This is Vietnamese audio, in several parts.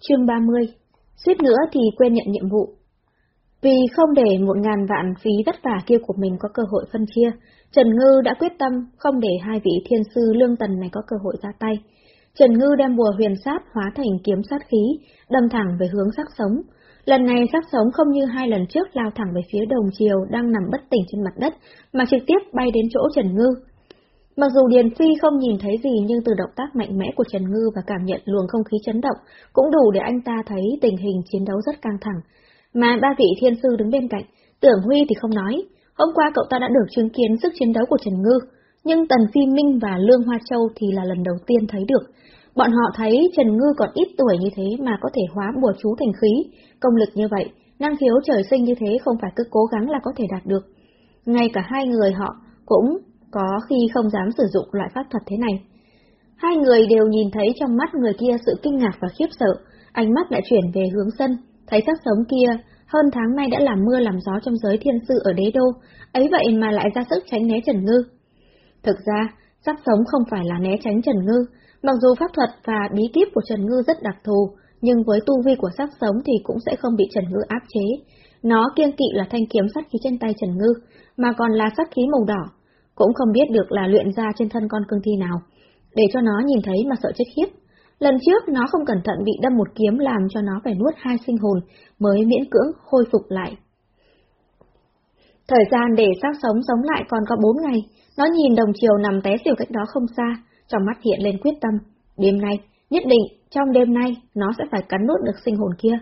Chương 30 Suýt nữa thì quên nhận nhiệm vụ. Vì không để một ngàn vạn phí vất vả kia của mình có cơ hội phân chia, Trần Ngư đã quyết tâm không để hai vị thiên sư lương tần này có cơ hội ra tay. Trần Ngư đem bùa huyền sát hóa thành kiếm sát khí, đâm thẳng về hướng sắc sống. Lần này sắc sống không như hai lần trước lao thẳng về phía đồng chiều đang nằm bất tỉnh trên mặt đất, mà trực tiếp bay đến chỗ Trần Ngư. Mặc dù Điền Phi không nhìn thấy gì nhưng từ động tác mạnh mẽ của Trần Ngư và cảm nhận luồng không khí chấn động cũng đủ để anh ta thấy tình hình chiến đấu rất căng thẳng. Mà ba vị thiên sư đứng bên cạnh, tưởng Huy thì không nói, hôm qua cậu ta đã được chứng kiến sức chiến đấu của Trần Ngư, nhưng Tần Phi Minh và Lương Hoa Châu thì là lần đầu tiên thấy được. Bọn họ thấy Trần Ngư còn ít tuổi như thế mà có thể hóa bùa chú thành khí, công lực như vậy, năng khiếu trời sinh như thế không phải cứ cố gắng là có thể đạt được. Ngay cả hai người họ cũng có khi không dám sử dụng loại pháp thuật thế này. Hai người đều nhìn thấy trong mắt người kia sự kinh ngạc và khiếp sợ, ánh mắt lại chuyển về hướng sân, thấy sắc sống kia, hơn tháng nay đã làm mưa làm gió trong giới thiên sư ở đế đô, ấy vậy mà lại ra sức tránh né Trần Ngư. Thực ra, sắc sống không phải là né tránh Trần Ngư, mặc dù pháp thuật và bí kíp của Trần Ngư rất đặc thù, nhưng với tu vi của sắc sống thì cũng sẽ không bị Trần Ngư áp chế. Nó kiêng kỵ là thanh kiếm sắt khí trên tay Trần Ngư, mà còn là sắc khí màu đỏ, cũng không biết được là luyện ra trên thân con cương thi nào, để cho nó nhìn thấy mà sợ chết khiếp. Lần trước nó không cẩn thận bị đâm một kiếm làm cho nó phải nuốt hai sinh hồn mới miễn cưỡng khôi phục lại. Thời gian để xác sống sống lại còn có bốn ngày, nó nhìn đồng chiều nằm té xỉu cách đó không xa, trong mắt hiện lên quyết tâm. Đêm nay, nhất định, trong đêm nay, nó sẽ phải cắn nuốt được sinh hồn kia.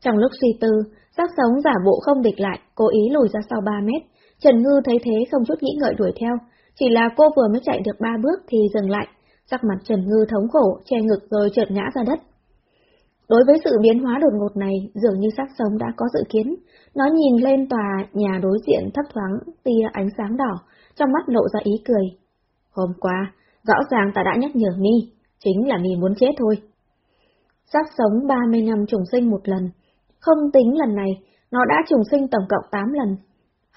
Trong lúc suy tư, xác sống giả bộ không địch lại, cố ý lùi ra sau ba mét, Trần Ngư thấy thế không chút nghĩ ngợi đuổi theo, chỉ là cô vừa mới chạy được ba bước thì dừng lại, sắc mặt Trần Ngư thống khổ, che ngực rồi trượt ngã ra đất. Đối với sự biến hóa đột ngột này, dường như sắc sống đã có dự kiến, nó nhìn lên tòa nhà đối diện thấp thoáng tia ánh sáng đỏ, trong mắt lộ ra ý cười. Hôm qua, rõ ràng ta đã nhắc nhở Mi, chính là Mi muốn chết thôi. Sắc sống 30 năm trùng sinh một lần, không tính lần này, nó đã trùng sinh tổng cộng 8 lần,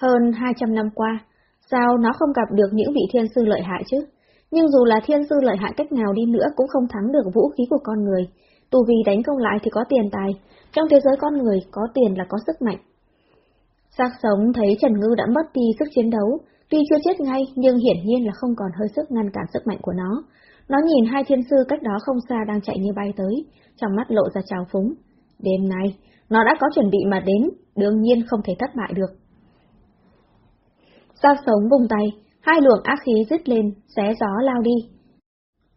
hơn 200 năm qua, sao nó không gặp được những vị thiên sư lợi hại chứ? Nhưng dù là thiên sư lợi hại cách nào đi nữa cũng không thắng được vũ khí của con người. Tù vì đánh công lại thì có tiền tài, trong thế giới con người có tiền là có sức mạnh. Xác sống thấy Trần Ngư đã mất đi sức chiến đấu, tuy chưa chết ngay nhưng hiển nhiên là không còn hơi sức ngăn cản sức mạnh của nó. Nó nhìn hai thiên sư cách đó không xa đang chạy như bay tới, trong mắt lộ ra trào phúng. Đêm nay, nó đã có chuẩn bị mà đến, đương nhiên không thể thất bại được. Sao sống vùng tay, hai luồng ác khí dứt lên, xé gió lao đi.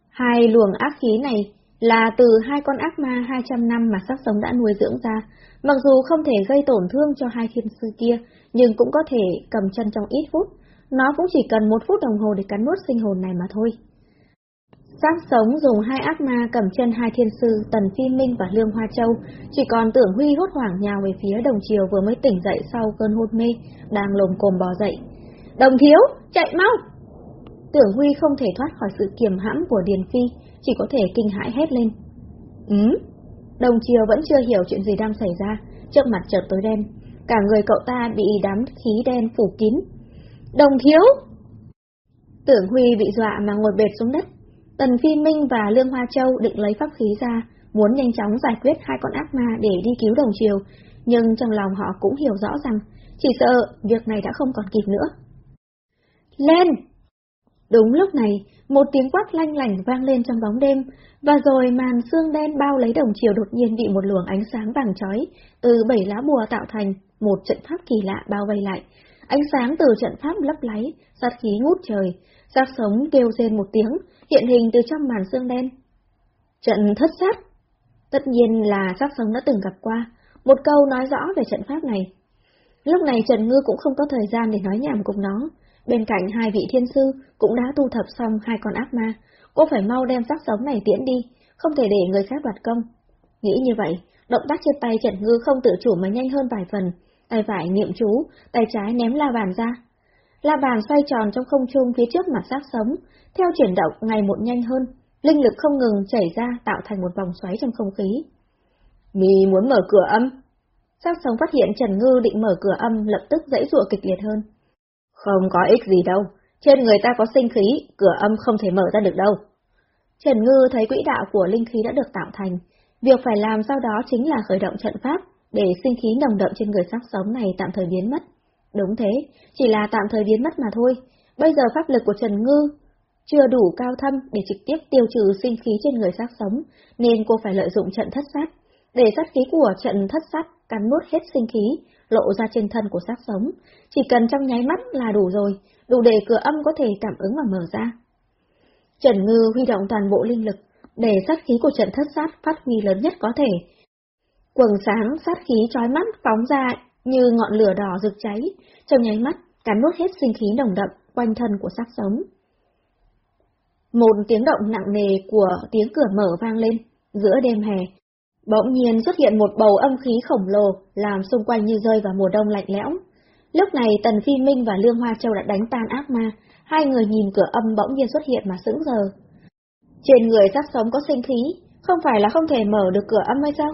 Hai luồng ác khí này là từ hai con ác ma 200 năm mà sắc sống đã nuôi dưỡng ra, mặc dù không thể gây tổn thương cho hai thiên sư kia, nhưng cũng có thể cầm chân trong ít phút, nó cũng chỉ cần một phút đồng hồ để cắn nuốt sinh hồn này mà thôi. Sát sống dùng hai ác ma cầm chân hai thiên sư Tần Phi Minh và Lương Hoa Châu, chỉ còn tưởng Huy hốt hoảng nhào về phía đồng chiều vừa mới tỉnh dậy sau cơn hôn mê, đang lồm cồm bò dậy. Đồng thiếu, chạy mau! Tưởng Huy không thể thoát khỏi sự kiềm hãm của Điền Phi, chỉ có thể kinh hãi hét lên. Ừ? Đồng chiều vẫn chưa hiểu chuyện gì đang xảy ra, trước mặt chợt tối đen, cả người cậu ta bị đám khí đen phủ kín. Đồng thiếu! Tưởng Huy bị dọa mà ngồi bệt xuống đất. Tần Phi Minh và Lương Hoa Châu định lấy pháp khí ra, muốn nhanh chóng giải quyết hai con ác ma để đi cứu đồng chiều, nhưng trong lòng họ cũng hiểu rõ rằng, chỉ sợ việc này đã không còn kịp nữa. Lên! Đúng lúc này, một tiếng quát lanh lảnh vang lên trong bóng đêm, và rồi màn xương đen bao lấy đồng chiều đột nhiên bị một luồng ánh sáng vàng chói từ bảy lá bùa tạo thành một trận pháp kỳ lạ bao vây lại. Ánh sáng từ trận pháp lấp láy, sát khí ngút trời, xác sống kêu rên một tiếng, hiện hình từ trong màn xương đen. Trận thất sát! Tất nhiên là xác sống đã từng gặp qua, một câu nói rõ về trận pháp này. Lúc này Trần Ngư cũng không có thời gian để nói nhảm cùng nó, Bên cạnh hai vị thiên sư cũng đã tu thập xong hai con ác ma, cô phải mau đem xác sống này tiễn đi, không thể để người khác đoạt công. Nghĩ như vậy, động tác trên tay Trần Ngư không tự chủ mà nhanh hơn vài phần, tay phải niệm chú, tay trái ném la bàn ra. La bàn xoay tròn trong không trung phía trước mặt xác sống, theo chuyển động ngày một nhanh hơn, linh lực không ngừng chảy ra tạo thành một vòng xoáy trong không khí. Mì muốn mở cửa âm. Xác sống phát hiện Trần Ngư định mở cửa âm lập tức dãy ruộng kịch liệt hơn. Không có ích gì đâu, trên người ta có sinh khí, cửa âm không thể mở ra được đâu. Trần Ngư thấy quỹ đạo của linh khí đã được tạo thành, Việc phải làm sau đó chính là khởi động trận pháp, để sinh khí nồng đậm trên người xác sống này tạm thời biến mất. Đúng thế, chỉ là tạm thời biến mất mà thôi. Bây giờ pháp lực của Trần Ngư chưa đủ cao thâm để trực tiếp tiêu trừ sinh khí trên người xác sống, nên cô phải lợi dụng trận thất sát, để sát khí của trận thất sát cắn nuốt hết sinh khí, lộ ra trên thân của xác sống. Chỉ cần trong nháy mắt là đủ rồi, đủ để cửa âm có thể cảm ứng và mở ra. Trần Ngư huy động toàn bộ linh lực, để sát khí của trận thất sát phát huy lớn nhất có thể. Quần sáng sát khí trói mắt phóng ra như ngọn lửa đỏ rực cháy, trong nháy mắt cắn nuốt hết sinh khí nồng đậm quanh thân của xác sống. Một tiếng động nặng nề của tiếng cửa mở vang lên, giữa đêm hè. Bỗng nhiên xuất hiện một bầu âm khí khổng lồ, làm xung quanh như rơi vào mùa đông lạnh lẽo. Lúc này Tần Phi Minh và Lương Hoa Châu đã đánh tan ác ma, hai người nhìn cửa âm bỗng nhiên xuất hiện mà sững giờ. Trên người sắp sống có sinh khí, không phải là không thể mở được cửa âm hay sao?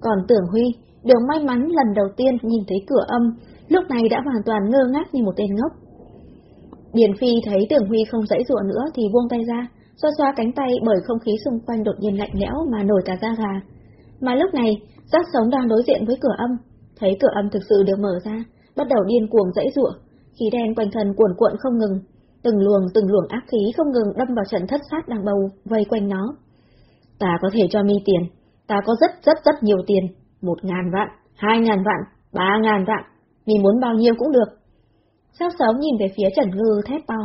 Còn Tưởng Huy, đường may mắn lần đầu tiên nhìn thấy cửa âm, lúc này đã hoàn toàn ngơ ngác như một tên ngốc. Điền Phi thấy Tưởng Huy không dãy dụa nữa thì buông tay ra, xoa xoa cánh tay bởi không khí xung quanh đột nhiên lạnh lẽo mà nổi cả da gà. Mà lúc này, giác sống đang đối diện với cửa âm, thấy cửa âm thực sự được mở ra, bắt đầu điên cuồng dãy rụa, khí đen quanh thân cuộn cuộn không ngừng, từng luồng từng luồng ác khí không ngừng đâm vào trận thất sát đang bầu vây quanh nó. Ta có thể cho mi tiền, ta có rất rất rất nhiều tiền, một ngàn vạn, hai ngàn vạn, ba ngàn vạn, mi muốn bao nhiêu cũng được. Sao sống nhìn về phía Trần Ngư thét to.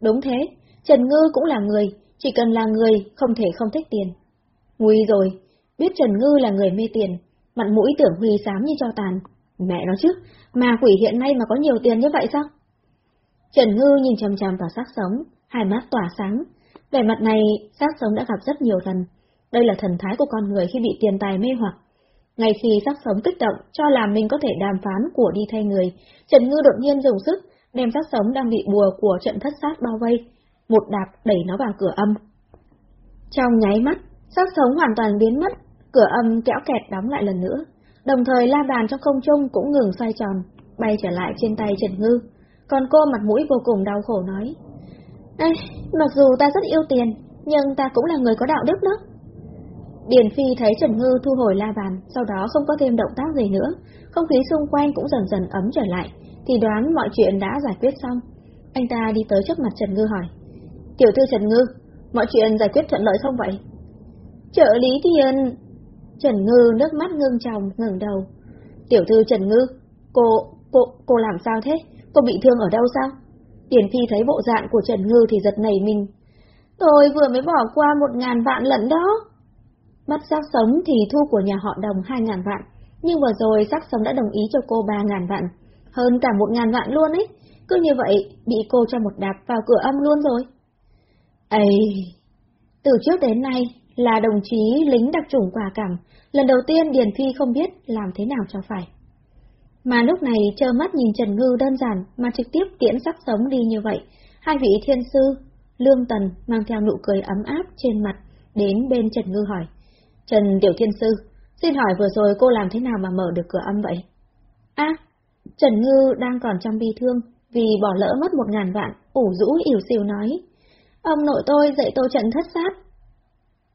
Đúng thế, Trần Ngư cũng là người, chỉ cần là người không thể không thích tiền. Nguy rồi, biết Trần Ngư là người mê tiền, mặt mũi tưởng Huy xám như cho tàn. Mẹ nó chứ, mà quỷ hiện nay mà có nhiều tiền như vậy sao? Trần Ngư nhìn chằm chằm vào xác sống, hai mắt tỏa sáng. Vẻ mặt này, xác sống đã gặp rất nhiều lần. Đây là thần thái của con người khi bị tiền tài mê hoặc. Ngay khi xác sống kích động, cho là mình có thể đàm phán của đi thay người, Trần Ngư đột nhiên dùng sức, đem xác sống đang bị bùa của trận thất sát bao vây, một đạp đẩy nó vào cửa âm. Trong nháy mắt, xác sống hoàn toàn biến mất, cửa âm kéo kẹt đóng lại lần nữa, đồng thời la bàn trong không trung cũng ngừng xoay tròn, bay trở lại trên tay Trần Ngư. Còn cô mặt mũi vô cùng đau khổ nói, Ê, mặc dù ta rất yêu tiền, nhưng ta cũng là người có đạo đức đó. Điền Phi thấy Trần Ngư thu hồi la bàn, sau đó không có thêm động tác gì nữa, không khí xung quanh cũng dần dần ấm trở lại, thì đoán mọi chuyện đã giải quyết xong. Anh ta đi tới trước mặt Trần Ngư hỏi, Tiểu thư Trần Ngư, mọi chuyện giải quyết thuận lợi không vậy? Trợ lý Thiên... Trần Ngư nước mắt ngưng tròng, ngẩng đầu. Tiểu thư Trần Ngư, cô, cô, cô làm sao thế? Cô bị thương ở đâu sao? Tiền Phi thấy bộ dạng của Trần Ngư thì giật nảy mình. Tôi vừa mới bỏ qua một ngàn vạn lẫn đó. Bắt xác sống thì thu của nhà họ đồng hai ngàn vạn, nhưng vừa rồi xác sống đã đồng ý cho cô ba ngàn vạn, hơn cả một ngàn vạn luôn ấy. Cứ như vậy, bị cô cho một đạp vào cửa âm luôn rồi. Ây! Từ trước đến nay, là đồng chí lính đặc chủng quả cảm, lần đầu tiên Điền Phi không biết làm thế nào cho phải. Mà lúc này trơ mắt nhìn Trần Ngư đơn giản mà trực tiếp tiễn sắc sống đi như vậy, hai vị thiên sư, Lương Tần mang theo nụ cười ấm áp trên mặt, đến bên Trần Ngư hỏi. Trần Tiểu Thiên Sư, xin hỏi vừa rồi cô làm thế nào mà mở được cửa âm vậy? À, Trần Ngư đang còn trong bi thương, vì bỏ lỡ mất một ngàn vạn, ủ rũ ỉu xìu nói. Ông nội tôi dạy tôi trận thất sát.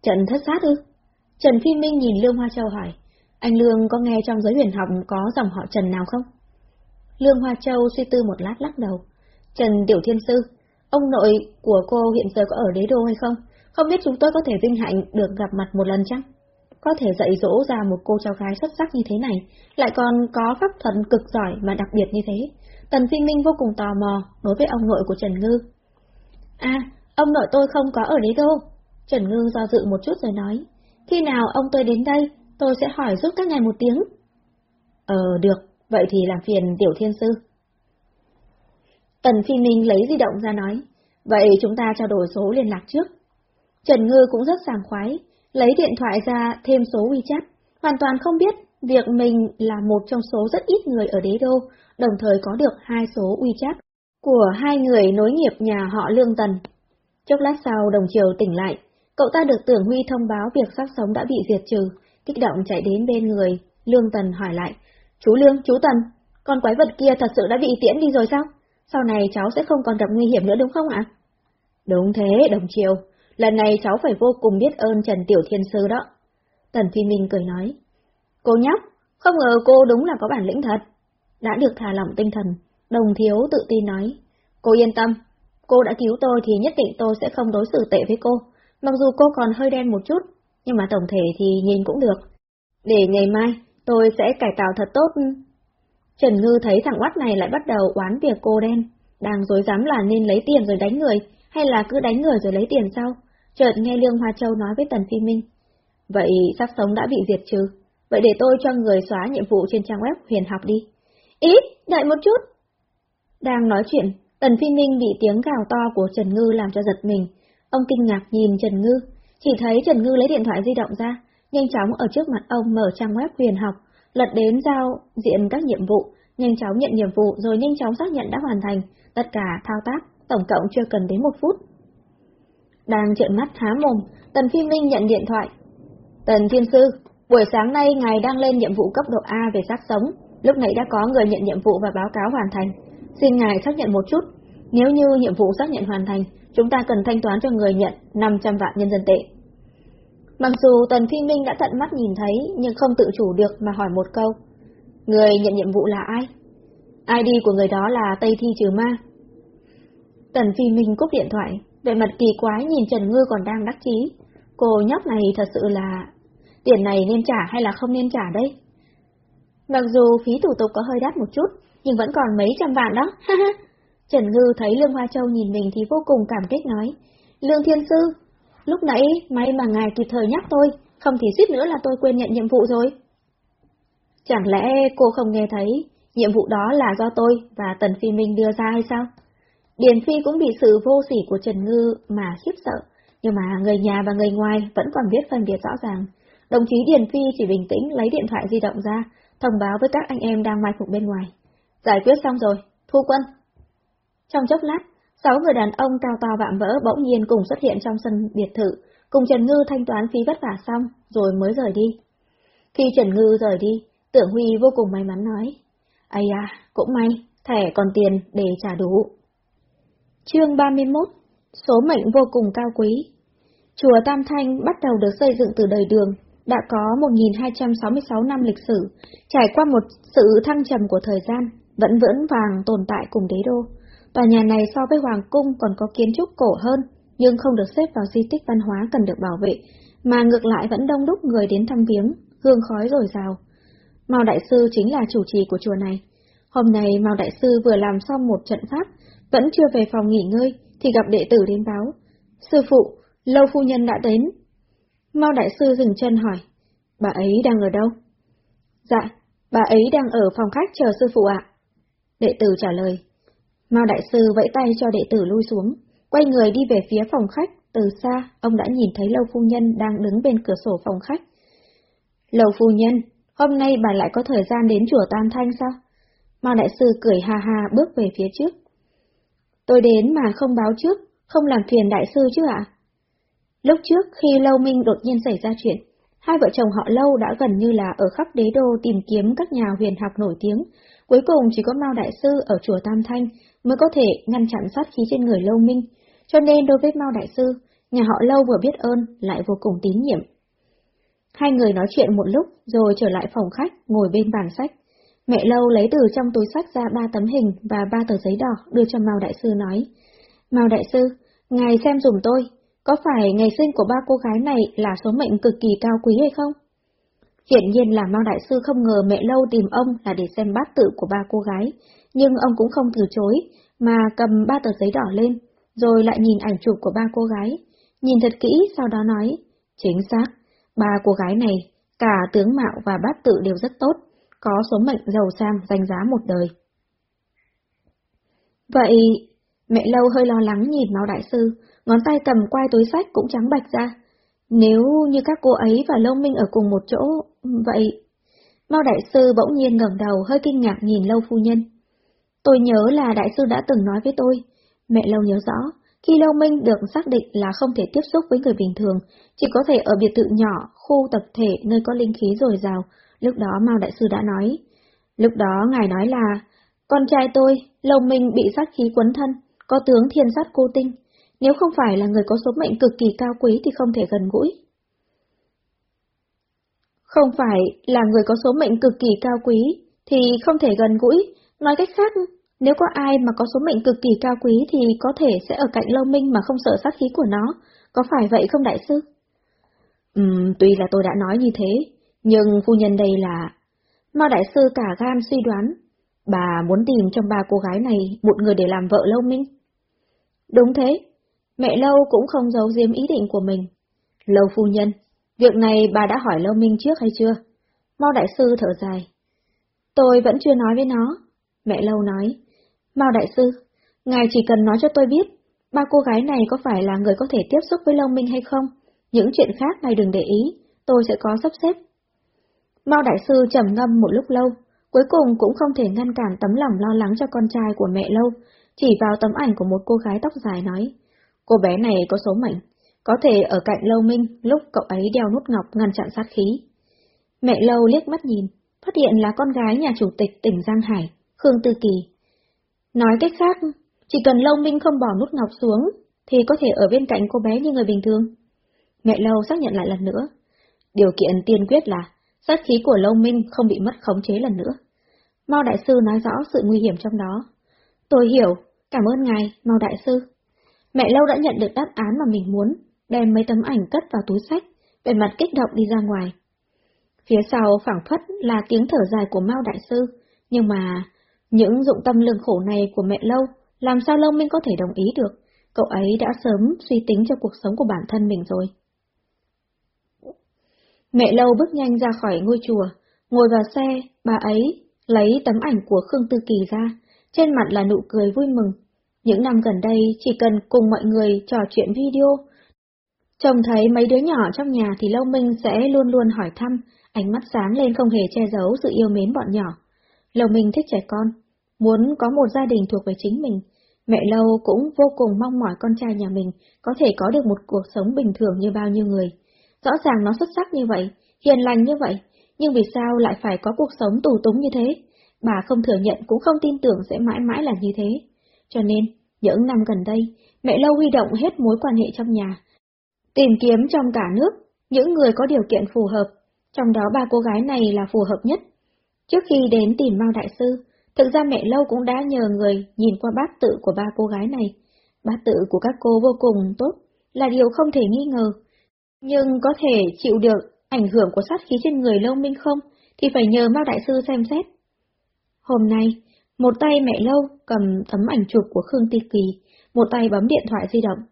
Trận thất sát ư? Trần Phi Minh nhìn Lương Hoa Châu hỏi, anh Lương có nghe trong giới huyền học có dòng họ Trần nào không? Lương Hoa Châu suy tư một lát lắc đầu. Trần Tiểu Thiên Sư, ông nội của cô hiện giờ có ở đế đô hay không? Không biết chúng tôi có thể vinh hạnh được gặp mặt một lần chăng? Có thể dạy dỗ ra một cô cháu gái xuất sắc như thế này, lại còn có pháp thuật cực giỏi mà đặc biệt như thế. Tần Phi Minh vô cùng tò mò đối với ông nội của Trần Ngư. À, ông nội tôi không có ở đế đô. Trần Ngư do dự một chút rồi nói. Khi nào ông tôi đến đây, tôi sẽ hỏi giúp các ngài một tiếng. Ờ, được, vậy thì làm phiền Tiểu Thiên Sư. Tần Phi Minh lấy di động ra nói. Vậy chúng ta trao đổi số liên lạc trước. Trần Ngư cũng rất sảng khoái, lấy điện thoại ra thêm số WeChat, hoàn toàn không biết việc mình là một trong số rất ít người ở đế đô, đồng thời có được hai số WeChat của hai người nối nghiệp nhà họ Lương Tần. Chốc lát sau đồng chiều tỉnh lại, cậu ta được Tưởng Huy thông báo việc xác sống đã bị diệt trừ, kích động chạy đến bên người, Lương Tần hỏi lại, chú Lương, chú Tần, con quái vật kia thật sự đã bị tiễn đi rồi sao? Sau này cháu sẽ không còn gặp nguy hiểm nữa đúng không ạ? Đúng thế, đồng chiều, lần này cháu phải vô cùng biết ơn Trần Tiểu Thiên Sư đó. Tần Phi Minh cười nói. Cô nhóc, không ngờ cô đúng là có bản lĩnh thật. Đã được thả lỏng tinh thần, đồng thiếu tự tin nói. Cô yên tâm, cô đã cứu tôi thì nhất định tôi sẽ không đối xử tệ với cô. Mặc dù cô còn hơi đen một chút, nhưng mà tổng thể thì nhìn cũng được. Để ngày mai, tôi sẽ cải tạo thật tốt. Trần Ngư thấy thằng oát này lại bắt đầu oán việc cô đen, đang dối dám là nên lấy tiền rồi đánh người, hay là cứ đánh người rồi lấy tiền sau. Chợt nghe Lương Hoa Châu nói với Tần Phi Minh. Vậy sắp sống đã bị diệt trừ, vậy để tôi cho người xóa nhiệm vụ trên trang web huyền học đi. Ý, đợi một chút. Đang nói chuyện, Tần Phi Minh bị tiếng gào to của Trần Ngư làm cho giật mình. Ông kinh ngạc nhìn Trần Ngư, chỉ thấy Trần Ngư lấy điện thoại di động ra, nhanh chóng ở trước mặt ông mở trang web huyền học, lật đến giao diện các nhiệm vụ, nhanh chóng nhận nhiệm vụ rồi nhanh chóng xác nhận đã hoàn thành, tất cả thao tác, tổng cộng chưa cần đến một phút. Đang trợn mắt há mồm, Tần Phi Minh nhận điện thoại. Tần Thiên Sư, buổi sáng nay ngài đang lên nhiệm vụ cấp độ A về xác sống, lúc nãy đã có người nhận nhiệm vụ và báo cáo hoàn thành. Xin ngài xác nhận một chút, nếu như nhiệm vụ xác nhận hoàn thành, chúng ta cần thanh toán cho người nhận 500 vạn nhân dân tệ. Mặc dù Tần Phi Minh đã tận mắt nhìn thấy nhưng không tự chủ được mà hỏi một câu. Người nhận nhiệm vụ là ai? ID của người đó là Tây Thi Trừ Ma. Tần Phi Minh cúp điện thoại, vẻ mặt kỳ quái nhìn Trần Ngư còn đang đắc chí. Cô nhóc này thật sự là... Tiền này nên trả hay là không nên trả đây? Mặc dù phí thủ tục có hơi đắt một chút, nhưng vẫn còn mấy trăm vạn đó, Trần Ngư thấy Lương Hoa Châu nhìn mình thì vô cùng cảm kích nói, Lương Thiên Sư, lúc nãy may mà ngài kịp thời nhắc tôi, không thì suýt nữa là tôi quên nhận nhiệm vụ rồi. Chẳng lẽ cô không nghe thấy, nhiệm vụ đó là do tôi và Tần Phi Minh đưa ra hay sao? Điền Phi cũng bị sự vô sỉ của Trần Ngư mà khiếp sợ, nhưng mà người nhà và người ngoài vẫn còn biết phân biệt rõ ràng. Đồng chí Điền Phi chỉ bình tĩnh lấy điện thoại di động ra, thông báo với các anh em đang mai phục bên ngoài. Giải quyết xong rồi, thu quân. Trong chốc lát, sáu người đàn ông cao to vạm vỡ bỗng nhiên cùng xuất hiện trong sân biệt thự, cùng Trần Ngư thanh toán phí vất vả xong, rồi mới rời đi. Khi Trần Ngư rời đi, Tưởng Huy vô cùng may mắn nói, Ây à, cũng may, thẻ còn tiền để trả đủ. Chương 31 Số mệnh vô cùng cao quý Chùa Tam Thanh bắt đầu được xây dựng từ đời đường, đã có 1.266 năm lịch sử, trải qua một sự thăng trầm của thời gian, vẫn vững vàng tồn tại cùng đế đô. Tòa nhà này so với Hoàng Cung còn có kiến trúc cổ hơn, nhưng không được xếp vào di tích văn hóa cần được bảo vệ, mà ngược lại vẫn đông đúc người đến thăm viếng, hương khói rồi rào. Mao Đại Sư chính là chủ trì của chùa này. Hôm nay Mao Đại Sư vừa làm xong một trận pháp, vẫn chưa về phòng nghỉ ngơi, thì gặp đệ tử đến báo. Sư phụ, Lâu Phu Nhân đã đến. Mao Đại Sư dừng chân hỏi, bà ấy đang ở đâu? Dạ, bà ấy đang ở phòng khách chờ sư phụ ạ. Đệ tử trả lời. Mao Đại Sư vẫy tay cho đệ tử lui xuống, quay người đi về phía phòng khách, từ xa, ông đã nhìn thấy Lâu Phu Nhân đang đứng bên cửa sổ phòng khách. Lâu Phu Nhân, hôm nay bà lại có thời gian đến chùa Tam Thanh sao? Mao Đại Sư cười ha ha bước về phía trước. Tôi đến mà không báo trước, không làm phiền Đại Sư chứ ạ? Lúc trước khi Lâu Minh đột nhiên xảy ra chuyện, hai vợ chồng họ Lâu đã gần như là ở khắp đế đô tìm kiếm các nhà huyền học nổi tiếng, cuối cùng chỉ có Mao Đại Sư ở chùa Tam Thanh mới có thể ngăn chặn sát khí trên người Lâu Minh, cho nên đối với Mao Đại Sư, nhà họ Lâu vừa biết ơn lại vô cùng tín nhiệm. Hai người nói chuyện một lúc rồi trở lại phòng khách, ngồi bên bàn sách. Mẹ Lâu lấy từ trong túi sách ra ba tấm hình và ba tờ giấy đỏ đưa cho Mao Đại Sư nói. Mao Đại Sư, ngài xem dùm tôi, có phải ngày sinh của ba cô gái này là số mệnh cực kỳ cao quý hay không? Hiển nhiên là Mao Đại Sư không ngờ mẹ Lâu tìm ông là để xem bát tự của ba cô gái, nhưng ông cũng không từ chối, mà cầm ba tờ giấy đỏ lên, rồi lại nhìn ảnh chụp của ba cô gái, nhìn thật kỹ sau đó nói, chính xác, ba cô gái này, cả tướng mạo và bát tự đều rất tốt, có số mệnh giàu sang danh giá một đời. Vậy, mẹ lâu hơi lo lắng nhìn Mao Đại Sư, ngón tay cầm quai túi sách cũng trắng bạch ra. Nếu như các cô ấy và Lâu Minh ở cùng một chỗ, vậy... Mao Đại Sư bỗng nhiên ngẩng đầu hơi kinh ngạc nhìn Lâu Phu Nhân. Tôi nhớ là Đại Sư đã từng nói với tôi, mẹ Lâu nhớ rõ, khi Lâu Minh được xác định là không thể tiếp xúc với người bình thường, chỉ có thể ở biệt thự nhỏ, khu tập thể nơi có linh khí dồi dào, lúc đó Mao Đại Sư đã nói. Lúc đó ngài nói là, con trai tôi, Lâu Minh bị sát khí quấn thân, có tướng thiên sát cô tinh, nếu không phải là người có số mệnh cực kỳ cao quý thì không thể gần gũi. Không phải là người có số mệnh cực kỳ cao quý, thì không thể gần gũi. Nói cách khác, nếu có ai mà có số mệnh cực kỳ cao quý thì có thể sẽ ở cạnh lâu minh mà không sợ sát khí của nó. Có phải vậy không đại sư? Ừm, tuy là tôi đã nói như thế, nhưng phu nhân đây là... Mao đại sư cả gan suy đoán, bà muốn tìm trong ba cô gái này một người để làm vợ lâu minh. Đúng thế, mẹ lâu cũng không giấu giếm ý định của mình. Lâu phu nhân, việc này bà đã hỏi lâu minh trước hay chưa? Mao đại sư thở dài. Tôi vẫn chưa nói với nó. Mẹ lâu nói. Mao đại sư, ngài chỉ cần nói cho tôi biết, ba cô gái này có phải là người có thể tiếp xúc với Long minh hay không? Những chuyện khác ngài đừng để ý, tôi sẽ có sắp xếp. Mao đại sư trầm ngâm một lúc lâu, cuối cùng cũng không thể ngăn cản tấm lòng lo lắng cho con trai của mẹ lâu, chỉ vào tấm ảnh của một cô gái tóc dài nói. Cô bé này có số mệnh, có thể ở cạnh lâu minh lúc cậu ấy đeo nút ngọc ngăn chặn sát khí. Mẹ lâu liếc mắt nhìn, phát hiện là con gái nhà chủ tịch tỉnh Giang Hải, Khương Tư Kỳ. Nói cách khác, chỉ cần lâu minh không bỏ nút ngọc xuống, thì có thể ở bên cạnh cô bé như người bình thường. Mẹ lâu xác nhận lại lần nữa. Điều kiện tiên quyết là sát khí của lâu minh không bị mất khống chế lần nữa. Mao Đại Sư nói rõ sự nguy hiểm trong đó. Tôi hiểu, cảm ơn ngài, Mao Đại Sư. Mẹ lâu đã nhận được đáp án mà mình muốn, đem mấy tấm ảnh cất vào túi sách, về mặt kích động đi ra ngoài. Phía sau phảng phất là tiếng thở dài của Mao Đại Sư, nhưng mà những dụng tâm lương khổ này của mẹ Lâu, làm sao Lâu Minh có thể đồng ý được, cậu ấy đã sớm suy tính cho cuộc sống của bản thân mình rồi. Mẹ Lâu bước nhanh ra khỏi ngôi chùa, ngồi vào xe, bà ấy lấy tấm ảnh của Khương Tư Kỳ ra, trên mặt là nụ cười vui mừng. Những năm gần đây chỉ cần cùng mọi người trò chuyện video, trông thấy mấy đứa nhỏ trong nhà thì Lâu Minh sẽ luôn luôn hỏi thăm, ánh mắt sáng lên không hề che giấu sự yêu mến bọn nhỏ. Lâu Minh thích trẻ con, muốn có một gia đình thuộc về chính mình. Mẹ Lâu cũng vô cùng mong mỏi con trai nhà mình có thể có được một cuộc sống bình thường như bao nhiêu người. Rõ ràng nó xuất sắc như vậy, hiền lành như vậy, nhưng vì sao lại phải có cuộc sống tù túng như thế? Bà không thừa nhận cũng không tin tưởng sẽ mãi mãi là như thế. Cho nên, những năm gần đây, mẹ Lâu huy động hết mối quan hệ trong nhà. Tìm kiếm trong cả nước, những người có điều kiện phù hợp, trong đó ba cô gái này là phù hợp nhất. Trước khi đến tìm Mao Đại Sư, thực ra mẹ Lâu cũng đã nhờ người nhìn qua bát tự của ba cô gái này. Bát tự của các cô vô cùng tốt, là điều không thể nghi ngờ. Nhưng có thể chịu được ảnh hưởng của sát khí trên người Lâu Minh không, thì phải nhờ Mao Đại Sư xem xét. Hôm nay, một tay mẹ Lâu cầm tấm ảnh chụp của Khương Tư Kỳ, một tay bấm điện thoại di động.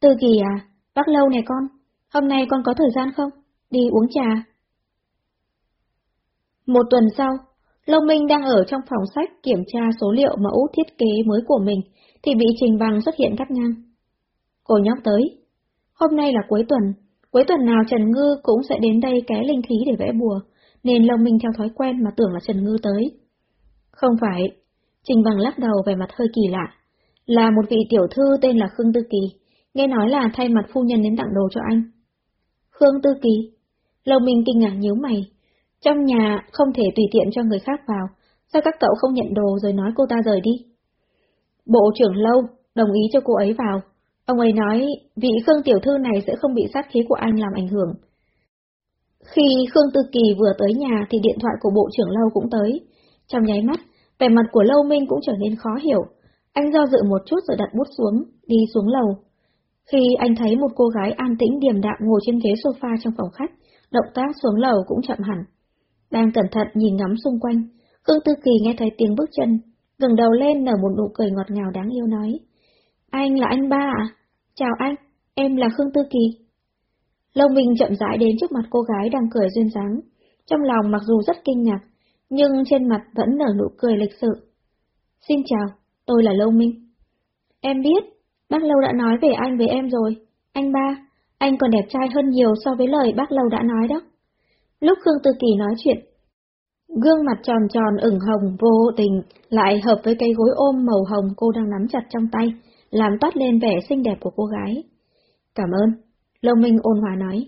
Tư Kỳ à, bác Lâu này con, hôm nay con có thời gian không? Đi uống trà. Một tuần sau, Long Minh đang ở trong phòng sách kiểm tra số liệu mẫu thiết kế mới của mình, thì bị Trình Bằng xuất hiện cắt ngang. Cô nhóc tới. Hôm nay là cuối tuần, cuối tuần nào Trần Ngư cũng sẽ đến đây ké linh khí để vẽ bùa, nên Long Minh theo thói quen mà tưởng là Trần Ngư tới. Không phải, Trình Bằng lắc đầu về mặt hơi kỳ lạ. Là một vị tiểu thư tên là Khương Tư Kỳ, nghe nói là thay mặt phu nhân đến tặng đồ cho anh. Khương Tư Kỳ? Long Minh kinh ngạc nhíu mày, trong nhà không thể tùy tiện cho người khác vào, sao các cậu không nhận đồ rồi nói cô ta rời đi? Bộ trưởng lâu, đồng ý cho cô ấy vào. Ông ấy nói vị Khương Tiểu Thư này sẽ không bị sát khí của anh làm ảnh hưởng. Khi Khương Tư Kỳ vừa tới nhà thì điện thoại của bộ trưởng lâu cũng tới. Trong nháy mắt, vẻ mặt của Lâu Minh cũng trở nên khó hiểu. Anh do dự một chút rồi đặt bút xuống, đi xuống lầu. Khi anh thấy một cô gái an tĩnh điềm đạm ngồi trên ghế sofa trong phòng khách, động tác xuống lầu cũng chậm hẳn. Đang cẩn thận nhìn ngắm xung quanh, Khương Tư Kỳ nghe thấy tiếng bước chân, ngẩng đầu lên nở một nụ cười ngọt ngào đáng yêu nói. Anh là anh ba à? Chào anh, em là Khương Tư Kỳ. Lâu Minh chậm rãi đến trước mặt cô gái đang cười duyên dáng, trong lòng mặc dù rất kinh ngạc, nhưng trên mặt vẫn nở nụ cười lịch sự. Xin chào, tôi là Lâu Minh. Em biết, bác Lâu đã nói về anh với em rồi. Anh ba, anh còn đẹp trai hơn nhiều so với lời bác Lâu đã nói đó. Lúc Khương Tư Kỳ nói chuyện, gương mặt tròn tròn ửng hồng vô tình lại hợp với cây gối ôm màu hồng cô đang nắm chặt trong tay, làm toát lên vẻ xinh đẹp của cô gái. Cảm ơn, Lông Minh ôn hòa nói.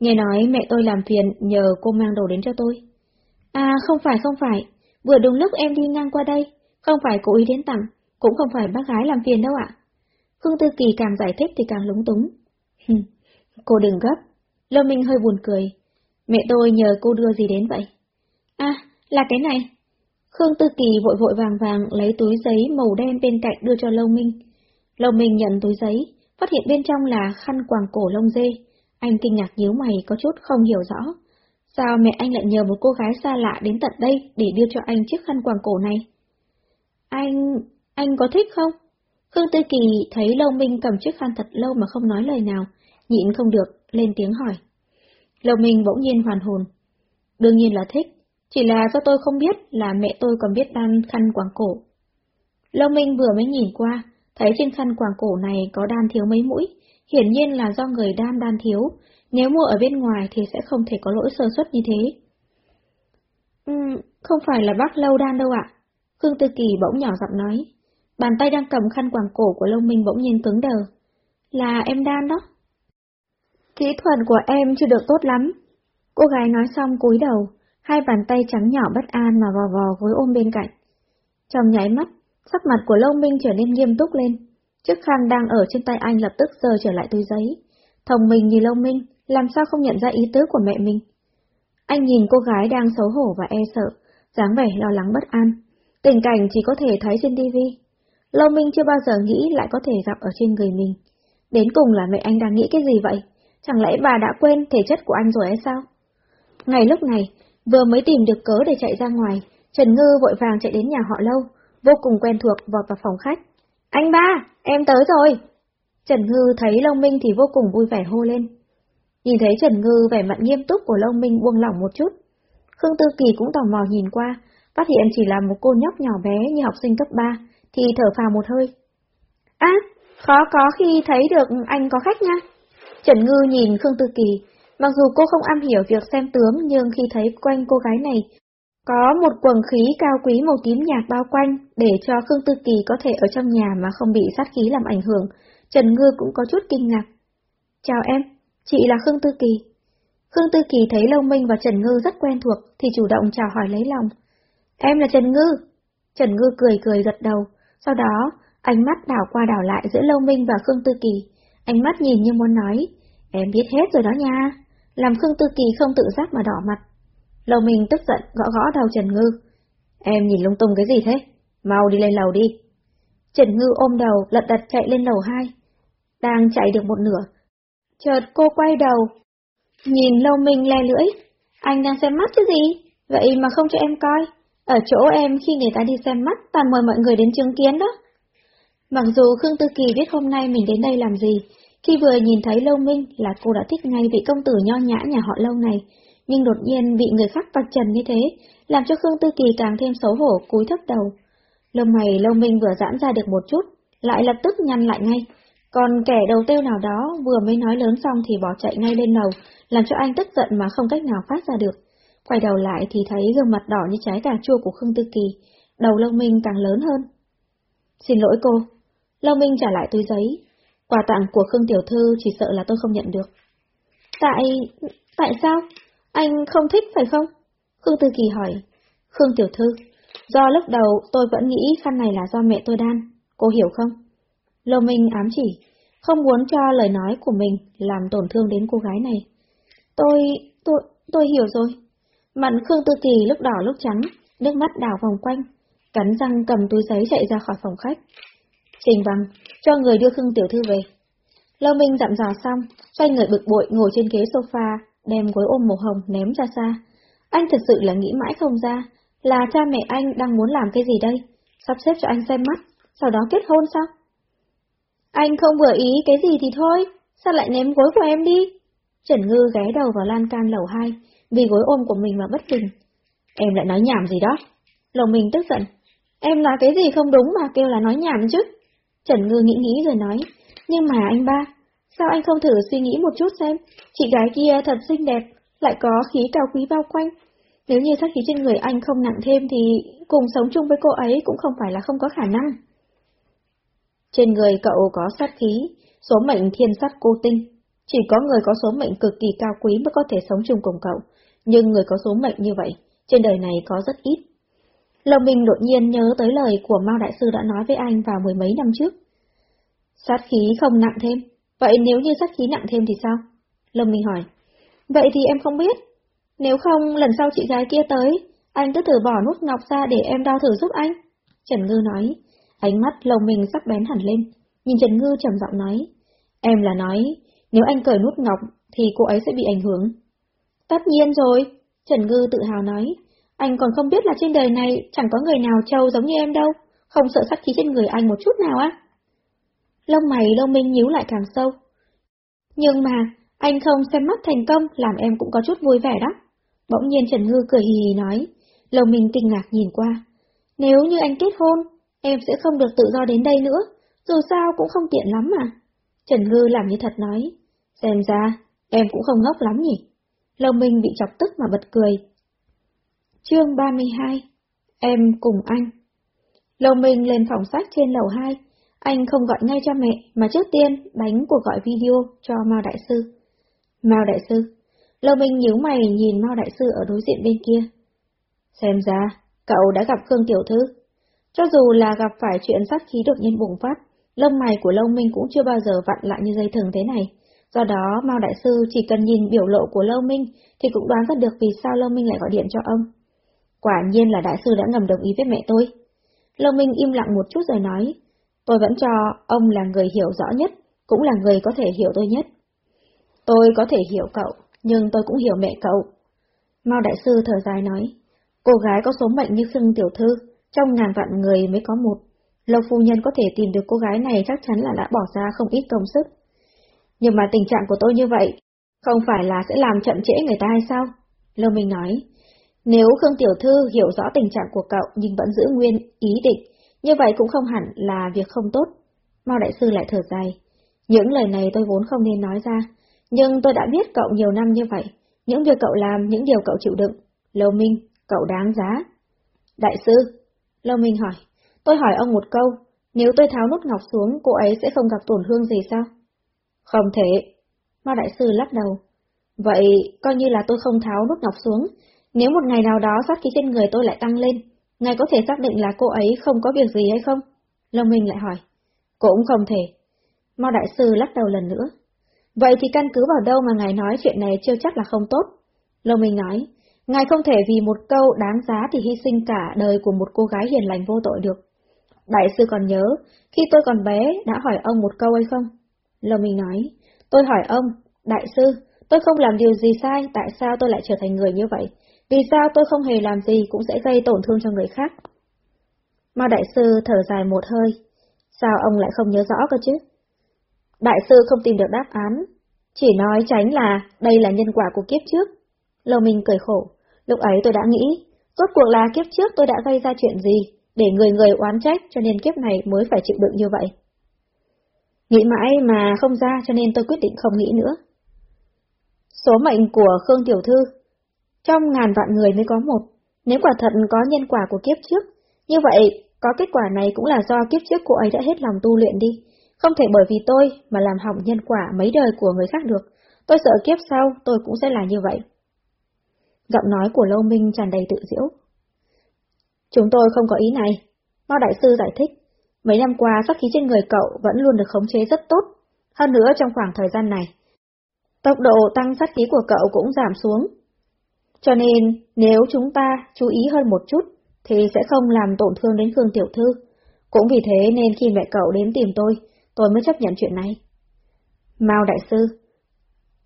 Nghe nói mẹ tôi làm phiền nhờ cô mang đồ đến cho tôi. À không phải không phải, vừa đúng lúc em đi ngang qua đây, không phải cố ý đến tặng, cũng không phải bác gái làm phiền đâu ạ. Khương Tư Kỳ càng giải thích thì càng lúng túng. cô đừng gấp, Lâu Minh hơi buồn cười, Mẹ tôi nhờ cô đưa gì đến vậy? À, là cái này. Khương Tư Kỳ vội vội vàng vàng lấy túi giấy màu đen bên cạnh đưa cho Lâu Minh. Lâu Minh nhận túi giấy, phát hiện bên trong là khăn quàng cổ lông dê. Anh kinh ngạc nhíu mày có chút không hiểu rõ. Sao mẹ anh lại nhờ một cô gái xa lạ đến tận đây để đưa cho anh chiếc khăn quàng cổ này? Anh... anh có thích không? Khương Tư Kỳ thấy Lâu Minh cầm chiếc khăn thật lâu mà không nói lời nào, nhịn không được, lên tiếng hỏi. Lâu Minh bỗng nhiên hoàn hồn. Đương nhiên là thích, chỉ là do tôi không biết là mẹ tôi còn biết đan khăn quàng cổ. Lâu Minh vừa mới nhìn qua, thấy trên khăn quàng cổ này có đan thiếu mấy mũi, hiển nhiên là do người đan đan thiếu, nếu mua ở bên ngoài thì sẽ không thể có lỗi sơ suất như thế. Ừ, không phải là bác lâu đan đâu ạ. Khương Tư Kỳ bỗng nhỏ giọng nói. Bàn tay đang cầm khăn quàng cổ của Lâu Minh bỗng nhiên cứng đờ. Là em đan đó. Kỹ thuật của em chưa được tốt lắm. Cô gái nói xong cúi đầu, hai bàn tay trắng nhỏ bất an mà vò vò gối ôm bên cạnh. Trong nháy mắt, sắc mặt của Lông Minh trở nên nghiêm túc lên. Chiếc khăn đang ở trên tay anh lập tức rơi trở lại túi giấy. Thông minh như Lông Minh, làm sao không nhận ra ý tứ của mẹ mình. Anh nhìn cô gái đang xấu hổ và e sợ, dáng vẻ lo lắng bất an. Tình cảnh chỉ có thể thấy trên TV. Lông Minh chưa bao giờ nghĩ lại có thể gặp ở trên người mình. Đến cùng là mẹ anh đang nghĩ cái gì vậy? Chẳng lẽ bà đã quên thể chất của anh rồi hay sao? Ngày lúc này, vừa mới tìm được cớ để chạy ra ngoài, Trần Ngư vội vàng chạy đến nhà họ Lâu, vô cùng quen thuộc vọt vào phòng khách. Anh ba, em tới rồi! Trần Ngư thấy Long Minh thì vô cùng vui vẻ hô lên. Nhìn thấy Trần Ngư vẻ mặt nghiêm túc của Long Minh buông lỏng một chút. Khương Tư Kỳ cũng tò mò nhìn qua, phát hiện chỉ là một cô nhóc nhỏ bé như học sinh cấp 3, thì thở phào một hơi. À, khó có khi thấy được anh có khách nha. Trần Ngư nhìn Khương Tư Kỳ, mặc dù cô không am hiểu việc xem tướng nhưng khi thấy quanh cô gái này, có một quần khí cao quý màu tím nhạt bao quanh để cho Khương Tư Kỳ có thể ở trong nhà mà không bị sát khí làm ảnh hưởng, Trần Ngư cũng có chút kinh ngạc. Chào em, chị là Khương Tư Kỳ. Khương Tư Kỳ thấy Lâu Minh và Trần Ngư rất quen thuộc thì chủ động chào hỏi lấy lòng. Em là Trần Ngư. Trần Ngư cười cười gật đầu, sau đó ánh mắt đảo qua đảo lại giữa Lâu Minh và Khương Tư Kỳ. Ánh mắt nhìn như muốn nói, em biết hết rồi đó nha. Làm Khương Tư Kỳ không tự giác mà đỏ mặt. Lầu mình tức giận gõ gõ đầu Trần Ngư. Em nhìn lung tung cái gì thế? Mau đi lên lầu đi. Trần Ngư ôm đầu lật đật chạy lên lầu hai. Đang chạy được một nửa. Chợt cô quay đầu. Nhìn Lâu Minh le lưỡi. Anh đang xem mắt chứ gì? Vậy mà không cho em coi. Ở chỗ em khi người ta đi xem mắt toàn mời mọi người đến chứng kiến đó. Mặc dù Khương Tư Kỳ biết hôm nay mình đến đây làm gì, khi vừa nhìn thấy Lâu Minh là cô đã thích ngay vị công tử nho nhã nhà họ Lâu này, nhưng đột nhiên bị người khác vạch trần như thế, làm cho Khương Tư Kỳ càng thêm xấu hổ cúi thấp đầu. Lông mày Lâu Minh vừa giãn ra được một chút, lại lập tức nhăn lại ngay. Còn kẻ đầu tiêu nào đó vừa mới nói lớn xong thì bỏ chạy ngay lên lầu, làm cho anh tức giận mà không cách nào phát ra được. Quay đầu lại thì thấy gương mặt đỏ như trái cà chua của Khương Tư Kỳ, đầu Lâu Minh càng lớn hơn. Xin lỗi cô. Lâu Minh trả lại túi giấy. Quà tặng của Khương Tiểu Thư chỉ sợ là tôi không nhận được. Tại... tại sao? Anh không thích phải không? Khương Tư Kỳ hỏi. Khương Tiểu Thư, do lúc đầu tôi vẫn nghĩ khăn này là do mẹ tôi đan, cô hiểu không? Lâu Minh ám chỉ, không muốn cho lời nói của mình làm tổn thương đến cô gái này. Tôi, tôi, tôi hiểu rồi. Mặn Khương Tư Kỳ lúc đỏ lúc trắng, nước mắt đảo vòng quanh, cắn răng cầm túi giấy chạy ra khỏi phòng khách. Trình bằng, cho người đưa Khương Tiểu Thư về. Lâu Minh dặn dò xong, xoay người bực bội ngồi trên ghế sofa, đem gối ôm màu hồng ném ra xa. Anh thật sự là nghĩ mãi không ra, là cha mẹ anh đang muốn làm cái gì đây? Sắp xếp cho anh xem mắt, sau đó kết hôn sao? Anh không vừa ý cái gì thì thôi, sao lại ném gối của em đi? Trần Ngư ghé đầu vào lan can lầu 2, vì gối ôm của mình mà bất bình. Em lại nói nhảm gì đó? Lòng mình tức giận. Em nói cái gì không đúng mà kêu là nói nhảm chứ? Trần Ngư nghĩ nghĩ rồi nói, nhưng mà anh ba, sao anh không thử suy nghĩ một chút xem, chị gái kia thật xinh đẹp, lại có khí cao quý bao quanh. Nếu như sát khí trên người anh không nặng thêm thì cùng sống chung với cô ấy cũng không phải là không có khả năng. Trên người cậu có sát khí, số mệnh thiên sát cô tinh. Chỉ có người có số mệnh cực kỳ cao quý mới có thể sống chung cùng cậu, nhưng người có số mệnh như vậy, trên đời này có rất ít. Lòng Minh đột nhiên nhớ tới lời của Mao Đại Sư đã nói với anh vào mười mấy năm trước. Sát khí không nặng thêm, vậy nếu như sát khí nặng thêm thì sao? Lâm Minh hỏi. Vậy thì em không biết. Nếu không, lần sau chị gái kia tới, anh cứ thử bỏ nút ngọc ra để em đo thử giúp anh. Trần Ngư nói, ánh mắt lồng mình sắc bén hẳn lên. Nhìn Trần Ngư trầm giọng nói, em là nói, nếu anh cởi nút ngọc thì cô ấy sẽ bị ảnh hưởng. Tất nhiên rồi, Trần Ngư tự hào nói, anh còn không biết là trên đời này chẳng có người nào trâu giống như em đâu, không sợ sát khí trên người anh một chút nào á. Lông mày lông minh nhíu lại càng sâu. Nhưng mà, anh không xem mắt thành công làm em cũng có chút vui vẻ đó. Bỗng nhiên Trần Ngư cười hì hì nói, lông minh kinh ngạc nhìn qua. Nếu như anh kết hôn, em sẽ không được tự do đến đây nữa, dù sao cũng không tiện lắm mà. Trần Ngư làm như thật nói, xem ra, em cũng không ngốc lắm nhỉ. Lông Minh bị chọc tức mà bật cười. Chương 32 Em cùng anh Lâu Minh lên phòng sách trên lầu 2, anh không gọi ngay cho mẹ mà trước tiên đánh cuộc gọi video cho Mao Đại Sư. Mao Đại Sư Lâu Minh nhíu mày nhìn Mao Đại Sư ở đối diện bên kia. Xem ra, cậu đã gặp Khương Tiểu Thư. Cho dù là gặp phải chuyện sát khí đột nhiên bùng phát, lông mày của Lâu Minh cũng chưa bao giờ vặn lại như dây thừng thế này. Do đó, Mao Đại Sư chỉ cần nhìn biểu lộ của Lâu Minh thì cũng đoán ra được vì sao Lâu Minh lại gọi điện cho ông. Quả nhiên là Đại Sư đã ngầm đồng ý với mẹ tôi. Lâu Minh im lặng một chút rồi nói, tôi vẫn cho ông là người hiểu rõ nhất, cũng là người có thể hiểu tôi nhất. Tôi có thể hiểu cậu, nhưng tôi cũng hiểu mẹ cậu. Mao Đại Sư thở dài nói, cô gái có số mệnh như Khương Tiểu Thư, trong ngàn vạn người mới có một. Lâu phu nhân có thể tìm được cô gái này chắc chắn là đã bỏ ra không ít công sức. Nhưng mà tình trạng của tôi như vậy, không phải là sẽ làm chậm trễ người ta hay sao? Lâu Minh nói, nếu Khương Tiểu Thư hiểu rõ tình trạng của cậu nhưng vẫn giữ nguyên ý định, như vậy cũng không hẳn là việc không tốt. Mao Đại Sư lại thở dài. Những lời này tôi vốn không nên nói ra, nhưng tôi đã biết cậu nhiều năm như vậy. Những việc cậu làm, những điều cậu chịu đựng. Lâu Minh, cậu đáng giá. Đại sư, Lâu Minh hỏi, tôi hỏi ông một câu, nếu tôi tháo nút ngọc xuống, cô ấy sẽ không gặp tổn thương gì sao? Không thể. Mao Đại Sư lắc đầu. Vậy, coi như là tôi không tháo nút ngọc xuống, nếu một ngày nào đó sát khí trên người tôi lại tăng lên, ngài có thể xác định là cô ấy không có việc gì hay không? Long Minh lại hỏi. Cũng không thể. Mao Đại Sư lắc đầu lần nữa. Vậy thì căn cứ vào đâu mà ngài nói chuyện này chưa chắc là không tốt? Long Minh nói, ngài không thể vì một câu đáng giá thì hy sinh cả đời của một cô gái hiền lành vô tội được. Đại sư còn nhớ, khi tôi còn bé đã hỏi ông một câu hay không? Long Minh nói, tôi hỏi ông, đại sư, tôi không làm điều gì sai, tại sao tôi lại trở thành người như vậy? Vì sao tôi không hề làm gì cũng sẽ gây tổn thương cho người khác? Mao Đại Sư thở dài một hơi. Sao ông lại không nhớ rõ cơ chứ? Đại sư không tìm được đáp án. Chỉ nói tránh là đây là nhân quả của kiếp trước. Lâu Minh cười khổ. Lúc ấy tôi đã nghĩ, rốt cuộc là kiếp trước tôi đã gây ra chuyện gì, để người người oán trách cho nên kiếp này mới phải chịu đựng như vậy. Nghĩ mãi mà không ra cho nên tôi quyết định không nghĩ nữa. Số mệnh của Khương Tiểu Thư trong ngàn vạn người mới có một. Nếu quả thật có nhân quả của kiếp trước, như vậy có kết quả này cũng là do kiếp trước cô ấy đã hết lòng tu luyện đi. Không thể bởi vì tôi mà làm hỏng nhân quả mấy đời của người khác được. Tôi sợ kiếp sau tôi cũng sẽ là như vậy. Giọng nói của Lâu Minh tràn đầy tự diễu. Chúng tôi không có ý này. Mao Đại Sư giải thích. Mấy năm qua sát khí trên người cậu vẫn luôn được khống chế rất tốt. Hơn nữa trong khoảng thời gian này, tốc độ tăng sát khí của cậu cũng giảm xuống, cho nên, nếu chúng ta chú ý hơn một chút, thì sẽ không làm tổn thương đến Khương Tiểu Thư. Cũng vì thế nên khi mẹ cậu đến tìm tôi, tôi mới chấp nhận chuyện này. Mao Đại Sư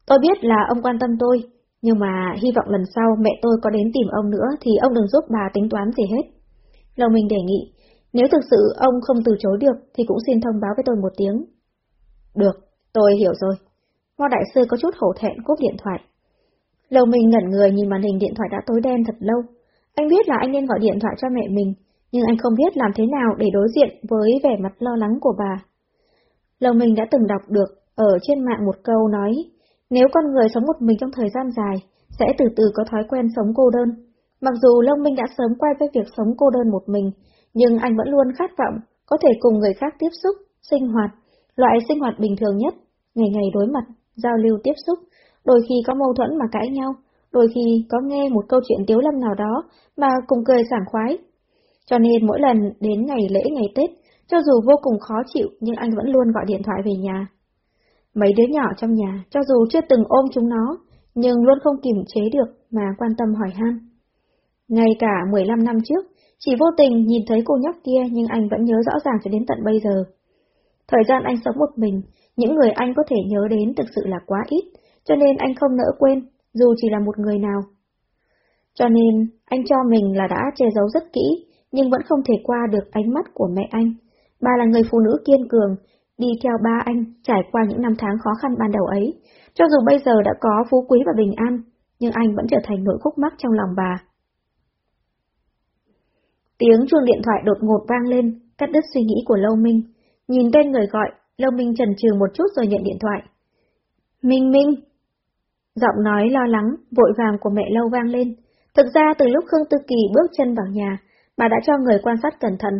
Tôi biết là ông quan tâm tôi, nhưng mà hy vọng lần sau mẹ tôi có đến tìm ông nữa thì ông đừng giúp bà tính toán gì hết. Lâu Minh đề nghị, nếu thực sự ông không từ chối được thì cũng xin thông báo với tôi một tiếng. Được, tôi hiểu rồi. Mao Đại Sư có chút hổ thẹn cúp điện thoại. Lầu mình ngẩn người nhìn màn hình điện thoại đã tối đen thật lâu. Anh biết là anh nên gọi điện thoại cho mẹ mình, nhưng anh không biết làm thế nào để đối diện với vẻ mặt lo lắng của bà. Lầu mình đã từng đọc được ở trên mạng một câu nói, nếu con người sống một mình trong thời gian dài, sẽ từ từ có thói quen sống cô đơn. Mặc dù Long Minh đã sớm quay với việc sống cô đơn một mình, nhưng anh vẫn luôn khát vọng có thể cùng người khác tiếp xúc, sinh hoạt, loại sinh hoạt bình thường nhất, ngày ngày đối mặt, giao lưu tiếp xúc, đôi khi có mâu thuẫn mà cãi nhau, đôi khi có nghe một câu chuyện tiếu lâm nào đó mà cùng cười sảng khoái. Cho nên mỗi lần đến ngày lễ ngày Tết, cho dù vô cùng khó chịu nhưng anh vẫn luôn gọi điện thoại về nhà. Mấy đứa nhỏ trong nhà, cho dù chưa từng ôm chúng nó, nhưng luôn không kiềm chế được mà quan tâm hỏi han. Ngay cả 15 năm trước, chỉ vô tình nhìn thấy cô nhóc kia nhưng anh vẫn nhớ rõ ràng cho đến tận bây giờ. Thời gian anh sống một mình, những người anh có thể nhớ đến thực sự là quá ít, cho nên anh không nỡ quên, dù chỉ là một người nào. Cho nên, anh cho mình là đã che giấu rất kỹ, nhưng vẫn không thể qua được ánh mắt của mẹ anh. Bà là người phụ nữ kiên cường, đi theo ba anh trải qua những năm tháng khó khăn ban đầu ấy. Cho dù bây giờ đã có phú quý và bình an, nhưng anh vẫn trở thành nỗi khúc mắc trong lòng bà. Tiếng chuông điện thoại đột ngột vang lên, cắt đứt suy nghĩ của Lâu Minh. Nhìn tên người gọi, Lâu Minh trần trừ một chút rồi nhận điện thoại. Minh Minh! Giọng nói lo lắng, vội vàng của mẹ Lâu vang lên. Thực ra từ lúc Khương Tư Kỳ bước chân vào nhà, bà đã cho người quan sát cẩn thận.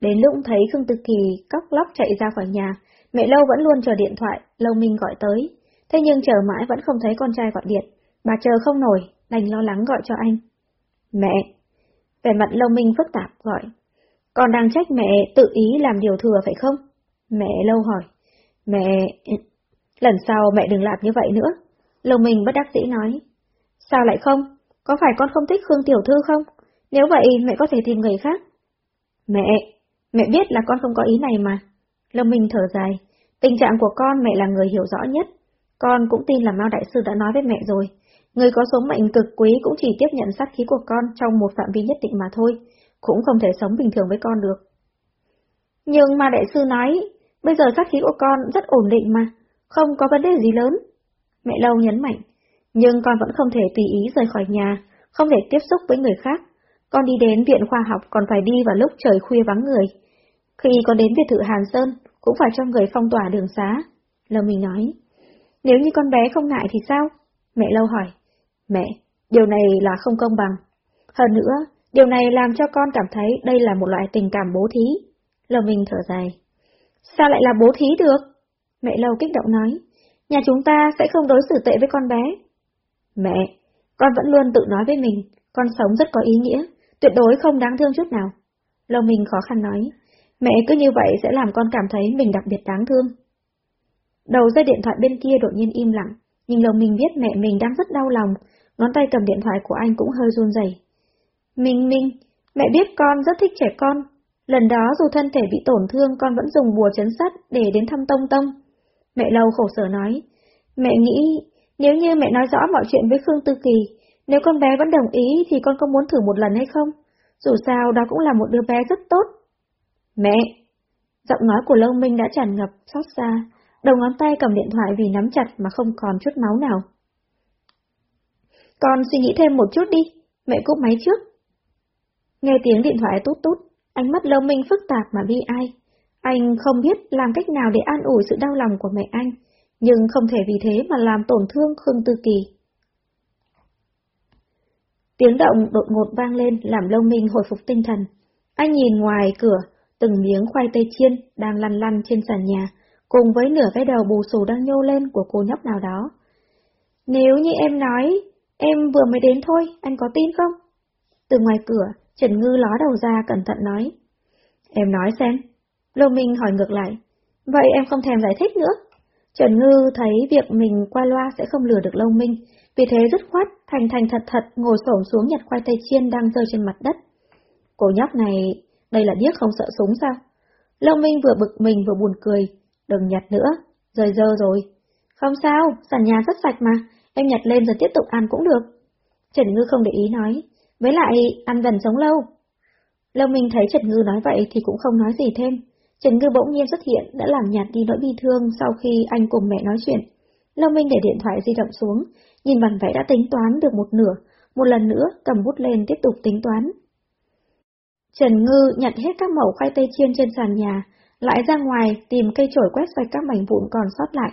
Đến lúc thấy Khương Tư Kỳ cóc lóc chạy ra khỏi nhà, mẹ Lâu vẫn luôn chờ điện thoại, Lâu Minh gọi tới. Thế nhưng chờ mãi vẫn không thấy con trai gọi điện, bà chờ không nổi, đành lo lắng gọi cho anh. Mẹ! Vẻ mặt Lâu Minh phức tạp gọi. Con đang trách mẹ tự ý làm điều thừa phải không? Mẹ Lâu hỏi. Mẹ... Lần sau mẹ đừng làm như vậy nữa. Lồng Minh bất đắc dĩ nói. Sao lại không? Có phải con không thích Khương Tiểu Thư không? Nếu vậy mẹ có thể tìm người khác. Mẹ, mẹ biết là con không có ý này mà. Lâm Minh thở dài. Tình trạng của con mẹ là người hiểu rõ nhất. Con cũng tin là Mao Đại Sư đã nói với mẹ rồi. Người có số mệnh cực quý cũng chỉ tiếp nhận sát khí của con trong một phạm vi nhất định mà thôi, cũng không thể sống bình thường với con được. Nhưng mà đại sư nói, bây giờ sát khí của con rất ổn định mà, không có vấn đề gì lớn. Mẹ lâu nhấn mạnh, nhưng con vẫn không thể tùy ý rời khỏi nhà, không thể tiếp xúc với người khác. Con đi đến viện khoa học còn phải đi vào lúc trời khuya vắng người. Khi con đến biệt thự Hàn Sơn, cũng phải cho người phong tỏa đường xá. Lâu mình nói, nếu như con bé không ngại thì sao? Mẹ lâu hỏi, Mẹ, điều này là không công bằng. Hơn nữa, điều này làm cho con cảm thấy đây là một loại tình cảm bố thí. Lâu mình thở dài. Sao lại là bố thí được? Mẹ lâu kích động nói. Nhà chúng ta sẽ không đối xử tệ với con bé. Mẹ, con vẫn luôn tự nói với mình, con sống rất có ý nghĩa, tuyệt đối không đáng thương chút nào. Lâu mình khó khăn nói. Mẹ cứ như vậy sẽ làm con cảm thấy mình đặc biệt đáng thương. Đầu dây điện thoại bên kia đột nhiên im lặng, nhưng lòng mình biết mẹ mình đang rất đau lòng, ngón tay cầm điện thoại của anh cũng hơi run rẩy. Minh Minh, mẹ biết con rất thích trẻ con. Lần đó dù thân thể bị tổn thương con vẫn dùng bùa chấn sắt để đến thăm Tông Tông. Mẹ lâu khổ sở nói, mẹ nghĩ nếu như mẹ nói rõ mọi chuyện với Khương Tư Kỳ, nếu con bé vẫn đồng ý thì con có muốn thử một lần hay không? Dù sao đó cũng là một đứa bé rất tốt. Mẹ! Giọng nói của Lâu Minh đã tràn ngập, xót xa, đầu ngón tay cầm điện thoại vì nắm chặt mà không còn chút máu nào. Con suy nghĩ thêm một chút đi, mẹ cúp máy trước. Nghe tiếng điện thoại tút tút, ánh mắt lâu minh phức tạp mà bi ai. Anh không biết làm cách nào để an ủi sự đau lòng của mẹ anh, nhưng không thể vì thế mà làm tổn thương Khương Tư Kỳ. Tiếng động đột ngột vang lên làm lâu minh hồi phục tinh thần. Anh nhìn ngoài cửa, từng miếng khoai tây chiên đang lăn lăn trên sàn nhà, cùng với nửa cái đầu bù xù đang nhô lên của cô nhóc nào đó. Nếu như em nói Em vừa mới đến thôi, anh có tin không? Từ ngoài cửa, Trần Ngư ló đầu ra cẩn thận nói. Em nói xem. Lô Minh hỏi ngược lại. Vậy em không thèm giải thích nữa. Trần Ngư thấy việc mình qua loa sẽ không lừa được Lâu Minh, vì thế dứt khoát, thành thành thật thật ngồi xổm xuống nhặt khoai tây chiên đang rơi trên mặt đất. Cô nhóc này, đây là điếc không sợ súng sao? Lâu Minh vừa bực mình vừa buồn cười, đừng nhặt nữa, rời dơ rồi. Không sao, sàn nhà rất sạch mà, em nhặt lên rồi tiếp tục ăn cũng được. Trần Ngư không để ý nói, với lại ăn dần sống lâu. Lâu Minh thấy Trần Ngư nói vậy thì cũng không nói gì thêm. Trần Ngư bỗng nhiên xuất hiện đã làm nhạt đi nỗi bi thương sau khi anh cùng mẹ nói chuyện. Lâu Minh để điện thoại di động xuống, nhìn bản vẽ đã tính toán được một nửa, một lần nữa cầm bút lên tiếp tục tính toán. Trần Ngư nhặt hết các mẩu khoai tây chiên trên sàn nhà, lại ra ngoài tìm cây chổi quét sạch các mảnh vụn còn sót lại.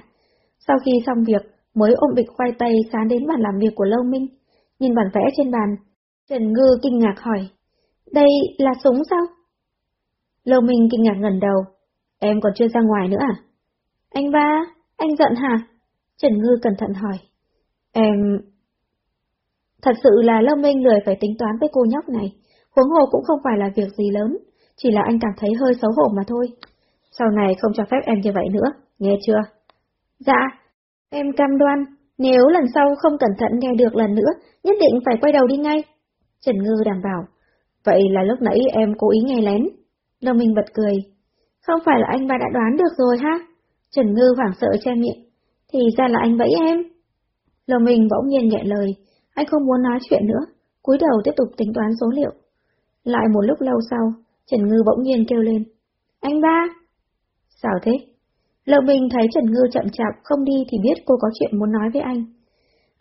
Sau khi xong việc, mới ôm bịch khoai tây sán đến bàn làm việc của Lâu Minh. Nhìn bản vẽ trên bàn, Trần Ngư kinh ngạc hỏi, đây là súng sao? Lâu Minh kinh ngạc ngẩn đầu, em còn chưa ra ngoài nữa à? Anh ba, anh giận hả? Trần Ngư cẩn thận hỏi, em... Thật sự là Lâu Minh lười phải tính toán với cô nhóc này, huống hồ cũng không phải là việc gì lớn, chỉ là anh cảm thấy hơi xấu hổ mà thôi. Sau này không cho phép em như vậy nữa, nghe chưa? Dạ, Em cam đoan, Nếu lần sau không cẩn thận nghe được lần nữa, nhất định phải quay đầu đi ngay. Trần Ngư đảm bảo. Vậy là lúc nãy em cố ý nghe lén. Đồng Minh bật cười. Không phải là anh ba đã đoán được rồi ha? Trần Ngư hoảng sợ che miệng. Thì ra là anh bẫy em. Lầu Minh bỗng nhiên nhẹ lời. Anh không muốn nói chuyện nữa. cúi đầu tiếp tục tính toán số liệu. Lại một lúc lâu sau, Trần Ngư bỗng nhiên kêu lên. Anh ba! Sao thế? Lầu Minh thấy Trần Ngư chậm chạp không đi thì biết cô có chuyện muốn nói với anh.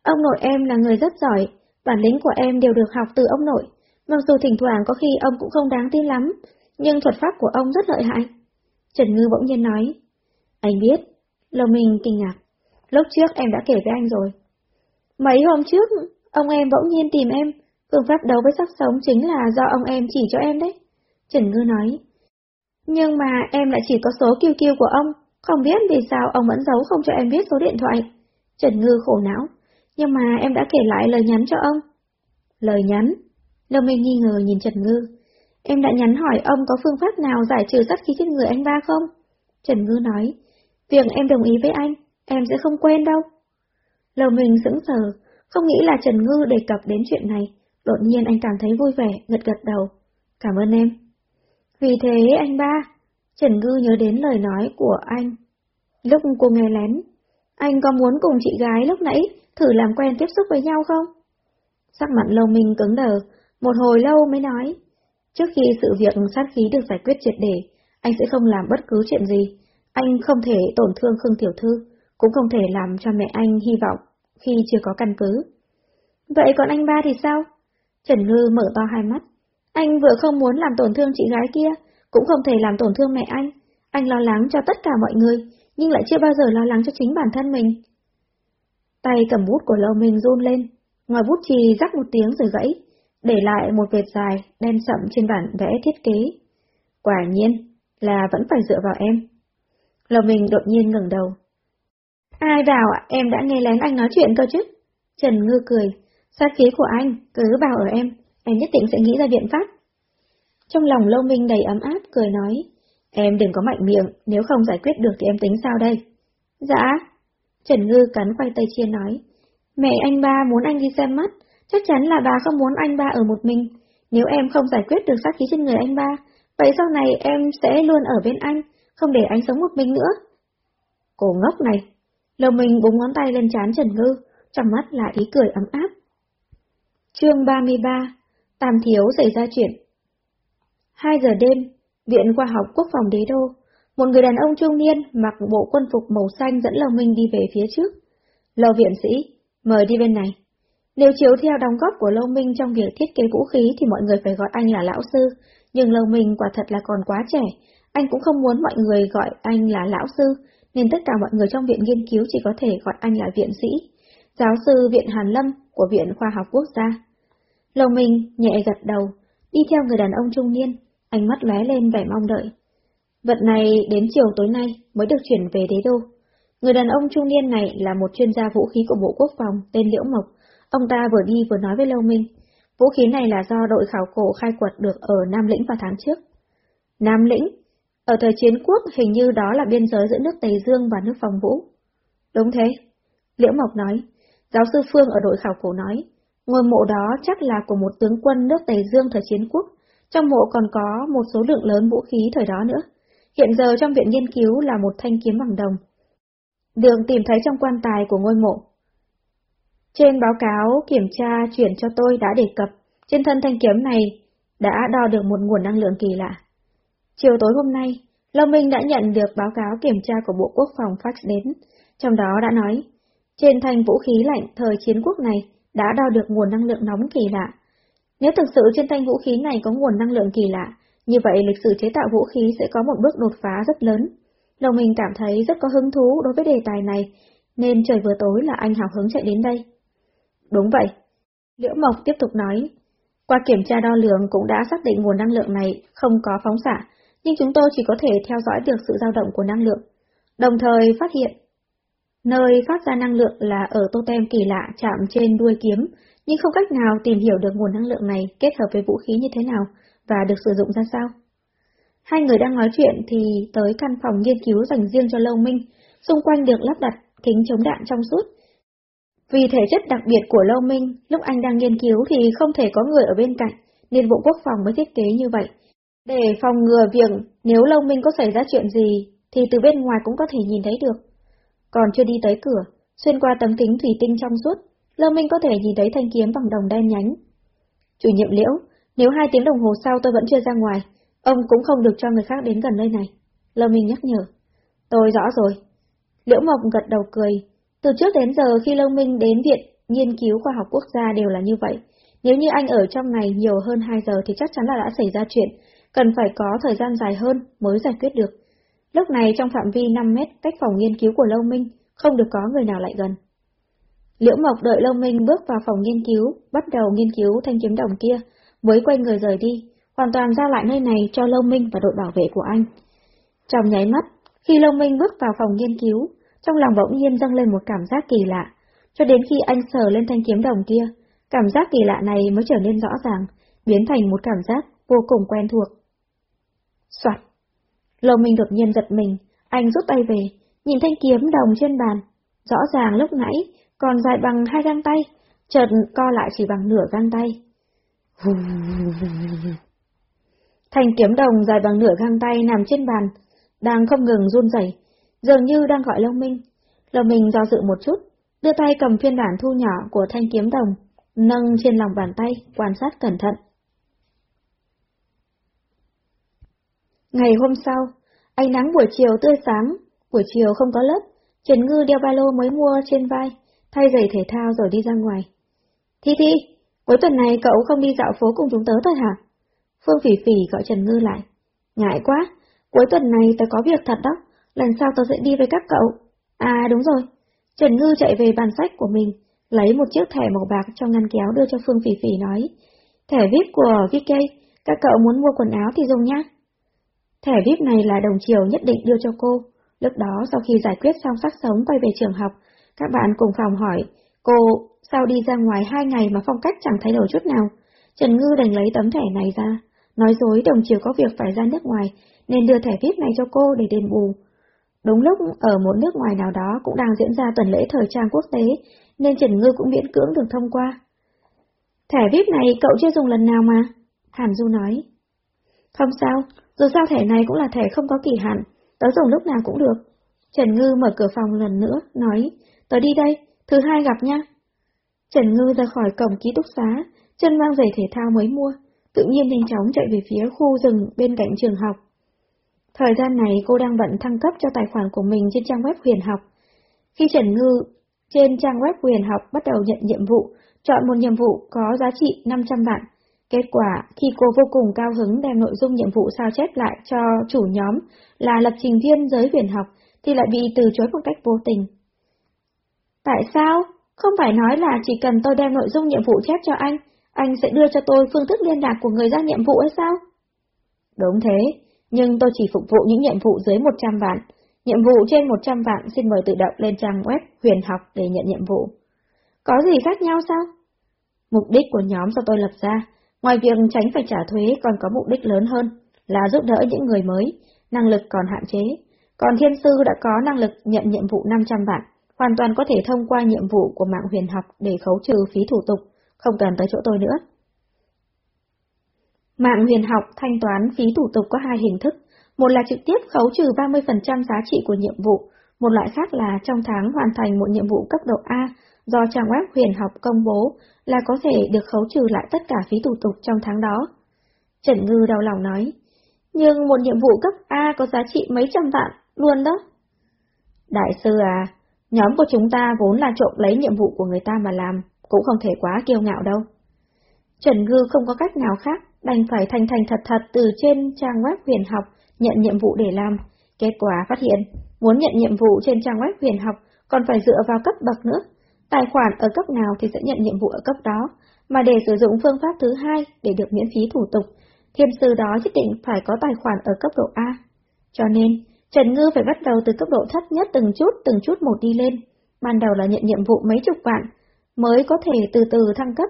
Ông nội em là người rất giỏi, bản lĩnh của em đều được học từ ông nội. Mặc dù thỉnh thoảng có khi ông cũng không đáng tin lắm, nhưng thuật pháp của ông rất lợi hại. Trần Ngư bỗng nhiên nói. Anh biết. Lâu Minh kinh ngạc. Lúc trước em đã kể với anh rồi. Mấy hôm trước, ông em bỗng nhiên tìm em. Phương pháp đấu với sắc sống chính là do ông em chỉ cho em đấy. Trần Ngư nói. Nhưng mà em lại chỉ có số kiêu kiêu của ông, không biết vì sao ông vẫn giấu không cho em biết số điện thoại. Trần Ngư khổ não. Nhưng mà em đã kể lại lời nhắn cho ông. Lời nhắn? Lâm Minh nghi ngờ nhìn Trần Ngư. Em đã nhắn hỏi ông có phương pháp nào giải trừ sát khí trên người anh ba không? Trần Ngư nói. Việc em đồng ý với anh, em sẽ không quên đâu. Lầu mình sững sờ, không nghĩ là Trần Ngư đề cập đến chuyện này, đột nhiên anh cảm thấy vui vẻ, gật gật đầu. Cảm ơn em. Vì thế anh ba, Trần Ngư nhớ đến lời nói của anh. Lúc cô nghe lén, anh có muốn cùng chị gái lúc nãy thử làm quen tiếp xúc với nhau không? Sắc mặt Lầu minh cứng đờ, một hồi lâu mới nói. Trước khi sự việc sát khí được giải quyết triệt để, anh sẽ không làm bất cứ chuyện gì. Anh không thể tổn thương Khương Tiểu Thư, cũng không thể làm cho mẹ anh hy vọng khi chưa có căn cứ. Vậy còn anh ba thì sao? Trần Ngư mở to hai mắt. Anh vừa không muốn làm tổn thương chị gái kia, cũng không thể làm tổn thương mẹ anh. Anh lo lắng cho tất cả mọi người, nhưng lại chưa bao giờ lo lắng cho chính bản thân mình. Tay cầm bút của Lâu Minh run lên, ngòi bút chì rắc một tiếng rồi gãy, để lại một vệt dài, đen sậm trên bản vẽ thiết kế. Quả nhiên, là vẫn phải dựa vào em. Lâu Minh đột nhiên ngẩng đầu. Ai bảo em đã nghe lén anh nói chuyện cơ chứ? Trần Ngư cười, sát khí của anh, cứ bảo ở em, em nhất định sẽ nghĩ ra biện pháp. Trong lòng Lâu Minh đầy ấm áp, cười nói, em đừng có mạnh miệng, nếu không giải quyết được thì em tính sao đây? Dạ. Trần Ngư cắn quay tay chia nói, mẹ anh ba muốn anh đi xem mắt, chắc chắn là bà không muốn anh ba ở một mình. Nếu em không giải quyết được sát khí trên người anh ba, vậy sau này em sẽ luôn ở bên anh, không để anh sống một mình nữa. Cô ngốc này, lầu Minh búng ngón tay lên chán Trần Ngư, trong mắt là ý cười ấm áp. Chương 33 Tam Thiếu xảy ra chuyện 2 giờ đêm, Viện Khoa học Quốc phòng Đế Đô, một người đàn ông trung niên mặc bộ quân phục màu xanh dẫn Lầu Minh đi về phía trước. Lầu viện sĩ, mời đi bên này. Nếu chiếu theo đóng góp của Lâu Minh trong việc thiết kế vũ khí thì mọi người phải gọi anh là lão sư, nhưng Lâu Minh quả thật là còn quá trẻ, anh cũng không muốn mọi người gọi anh là lão sư, nên tất cả mọi người trong viện nghiên cứu chỉ có thể gọi anh là viện sĩ, giáo sư Viện Hàn Lâm của Viện Khoa học Quốc gia. Lâu Minh nhẹ gật đầu, đi theo người đàn ông trung niên, ánh mắt lóe lên vẻ mong đợi. Vật này đến chiều tối nay mới được chuyển về đế đô. Người đàn ông trung niên này là một chuyên gia vũ khí của Bộ Quốc phòng tên Liễu Mộc. Ông ta vừa đi vừa nói với Lâu Minh. Vũ khí này là do đội khảo cổ khai quật được ở Nam Lĩnh vào tháng trước. Nam Lĩnh? Ở thời chiến quốc hình như đó là biên giới giữa nước Tây Dương và nước Phòng Vũ. Đúng thế. Liễu Mộc nói. Giáo sư Phương ở đội khảo cổ nói. Ngôi mộ đó chắc là của một tướng quân nước Tây Dương thời chiến quốc. Trong mộ còn có một số lượng lớn vũ khí thời đó nữa. Hiện giờ trong viện nghiên cứu là một thanh kiếm bằng đồng. Đường tìm thấy trong quan tài của ngôi mộ. Trên báo cáo kiểm tra chuyển cho tôi đã đề cập, trên thân thanh kiếm này đã đo được một nguồn năng lượng kỳ lạ. Chiều tối hôm nay, Lâm Minh đã nhận được báo cáo kiểm tra của Bộ Quốc phòng fax đến, trong đó đã nói, trên thanh vũ khí lạnh thời chiến quốc này đã đo được nguồn năng lượng nóng kỳ lạ. Nếu thực sự trên thanh vũ khí này có nguồn năng lượng kỳ lạ, như vậy lịch sử chế tạo vũ khí sẽ có một bước đột phá rất lớn. Lòng mình cảm thấy rất có hứng thú đối với đề tài này, nên trời vừa tối là anh hào hứng chạy đến đây. Đúng vậy. Liễu Mộc tiếp tục nói, qua kiểm tra đo lường cũng đã xác định nguồn năng lượng này không có phóng xạ, nhưng chúng tôi chỉ có thể theo dõi được sự dao động của năng lượng. Đồng thời phát hiện, nơi phát ra năng lượng là ở totem kỳ lạ chạm trên đuôi kiếm, nhưng không cách nào tìm hiểu được nguồn năng lượng này kết hợp với vũ khí như thế nào và được sử dụng ra sao. Hai người đang nói chuyện thì tới căn phòng nghiên cứu dành riêng cho Lâu Minh, xung quanh được lắp đặt kính chống đạn trong suốt. Vì thể chất đặc biệt của Lâu Minh, lúc anh đang nghiên cứu thì không thể có người ở bên cạnh, nên Bộ Quốc phòng mới thiết kế như vậy. Để phòng ngừa việc nếu Lâu Minh có xảy ra chuyện gì, thì từ bên ngoài cũng có thể nhìn thấy được. Còn chưa đi tới cửa, xuyên qua tấm kính thủy tinh trong suốt, Lâu Minh có thể nhìn thấy thanh kiếm bằng đồng đen nhánh. Chủ nhiệm Liễu, nếu hai tiếng đồng hồ sau tôi vẫn chưa ra ngoài, ông cũng không được cho người khác đến gần nơi này. Lâu Minh nhắc nhở. Tôi rõ rồi. Liễu Mộc gật đầu cười. Từ trước đến giờ khi Lâu Minh đến Viện Nghiên cứu Khoa học Quốc gia đều là như vậy. Nếu như anh ở trong này nhiều hơn 2 giờ thì chắc chắn là đã xảy ra chuyện, cần phải có thời gian dài hơn mới giải quyết được. Lúc này trong phạm vi 5 mét cách phòng nghiên cứu của Lâu Minh, không được có người nào lại gần. Liễu Mộc đợi Lâu Minh bước vào phòng nghiên cứu, bắt đầu nghiên cứu thanh kiếm đồng kia, mới quay người rời đi, hoàn toàn giao lại nơi này cho Lâu Minh và đội bảo vệ của anh. Trong nháy mắt, khi Lâu Minh bước vào phòng nghiên cứu, trong lòng bỗng nhiên dâng lên một cảm giác kỳ lạ, cho đến khi anh sờ lên thanh kiếm đồng kia, cảm giác kỳ lạ này mới trở nên rõ ràng, biến thành một cảm giác vô cùng quen thuộc. Soạt! Lâu Minh đột nhiên giật mình, anh rút tay về, nhìn thanh kiếm đồng trên bàn. Rõ ràng lúc nãy còn dài bằng hai găng tay, chợt co lại chỉ bằng nửa găng tay. Thanh kiếm đồng dài bằng nửa găng tay nằm trên bàn, đang không ngừng run rẩy, dường như đang gọi Lâu Minh. Lâu Minh do dự một chút, đưa tay cầm phiên bản thu nhỏ của thanh kiếm đồng, nâng trên lòng bàn tay, quan sát cẩn thận. Ngày hôm sau, ánh nắng buổi chiều tươi sáng, buổi chiều không có lớp, Trần Ngư đeo ba lô mới mua trên vai, thay giày thể thao rồi đi ra ngoài. Thi Thi, cuối tuần này cậu không đi dạo phố cùng chúng tớ thôi hả? Phương Phỉ Phỉ gọi Trần Ngư lại. Ngại quá, cuối tuần này tớ có việc thật đó, lần sau tớ sẽ đi với các cậu. À đúng rồi, Trần Ngư chạy về bàn sách của mình, lấy một chiếc thẻ màu bạc trong ngăn kéo đưa cho Phương Phỉ Phỉ nói. Thẻ VIP của VK, các cậu muốn mua quần áo thì dùng nhá. Thẻ VIP này là đồng chiều nhất định đưa cho cô. Lúc đó sau khi giải quyết xong sắc sống quay về trường học, các bạn cùng phòng hỏi, cô, sao đi ra ngoài hai ngày mà phong cách chẳng thay đổi chút nào? Trần Ngư đành lấy tấm thẻ này ra, nói dối đồng chiều có việc phải ra nước ngoài, nên đưa thẻ VIP này cho cô để đền bù. Đúng lúc ở một nước ngoài nào đó cũng đang diễn ra tuần lễ thời trang quốc tế, nên Trần Ngư cũng miễn cưỡng được thông qua. Thẻ VIP này cậu chưa dùng lần nào mà? Hàn Du nói. Không sao, dù sao thẻ này cũng là thẻ không có kỳ hạn, tớ dùng lúc nào cũng được. Trần Ngư mở cửa phòng lần nữa, nói, tớ đi đây, thứ hai gặp nha. Trần Ngư ra khỏi cổng ký túc xá, chân mang giày thể thao mới mua, tự nhiên nhanh chóng chạy về phía khu rừng bên cạnh trường học. Thời gian này cô đang bận thăng cấp cho tài khoản của mình trên trang web huyền học. Khi Trần Ngư trên trang web huyền học bắt đầu nhận nhiệm vụ, chọn một nhiệm vụ có giá trị 500 vạn. Kết quả, khi cô vô cùng cao hứng đem nội dung nhiệm vụ sao chép lại cho chủ nhóm là lập trình viên giới huyền học, thì lại bị từ chối một cách vô tình. Tại sao? Không phải nói là chỉ cần tôi đem nội dung nhiệm vụ chép cho anh, anh sẽ đưa cho tôi phương thức liên lạc của người ra nhiệm vụ hay sao? Đúng thế, nhưng tôi chỉ phục vụ những nhiệm vụ dưới 100 vạn. Nhiệm vụ trên 100 vạn xin mời tự động lên trang web huyền học để nhận nhiệm vụ. Có gì khác nhau sao? Mục đích của nhóm do tôi lập ra, ngoài việc tránh phải trả thuế còn có mục đích lớn hơn, là giúp đỡ những người mới, năng lực còn hạn chế. Còn thiên sư đã có năng lực nhận nhiệm vụ 500 vạn, hoàn toàn có thể thông qua nhiệm vụ của mạng huyền học để khấu trừ phí thủ tục, không cần tới chỗ tôi nữa. Mạng huyền học thanh toán phí thủ tục có hai hình thức, một là trực tiếp khấu trừ 30% giá trị của nhiệm vụ, một loại khác là trong tháng hoàn thành một nhiệm vụ cấp độ A do trang web huyền học công bố là có thể được khấu trừ lại tất cả phí thủ tục trong tháng đó. Trần Ngư đau lòng nói, nhưng một nhiệm vụ cấp A có giá trị mấy trăm vạn, luôn đó. Đại sư à, nhóm của chúng ta vốn là trộm lấy nhiệm vụ của người ta mà làm, cũng không thể quá kiêu ngạo đâu. Trần Ngư không có cách nào khác, đành phải thành thành thật thật từ trên trang web huyền học nhận nhiệm vụ để làm. Kết quả phát hiện, muốn nhận nhiệm vụ trên trang web huyền học còn phải dựa vào cấp bậc nữa. Tài khoản ở cấp nào thì sẽ nhận nhiệm vụ ở cấp đó, mà để sử dụng phương pháp thứ hai để được miễn phí thủ tục, thiêm sư đó nhất định phải có tài khoản ở cấp độ A. Cho nên, Trần Ngư phải bắt đầu từ cấp độ thấp nhất từng chút từng chút một đi lên. Ban đầu là nhận nhiệm vụ mấy chục vạn, mới có thể từ từ thăng cấp.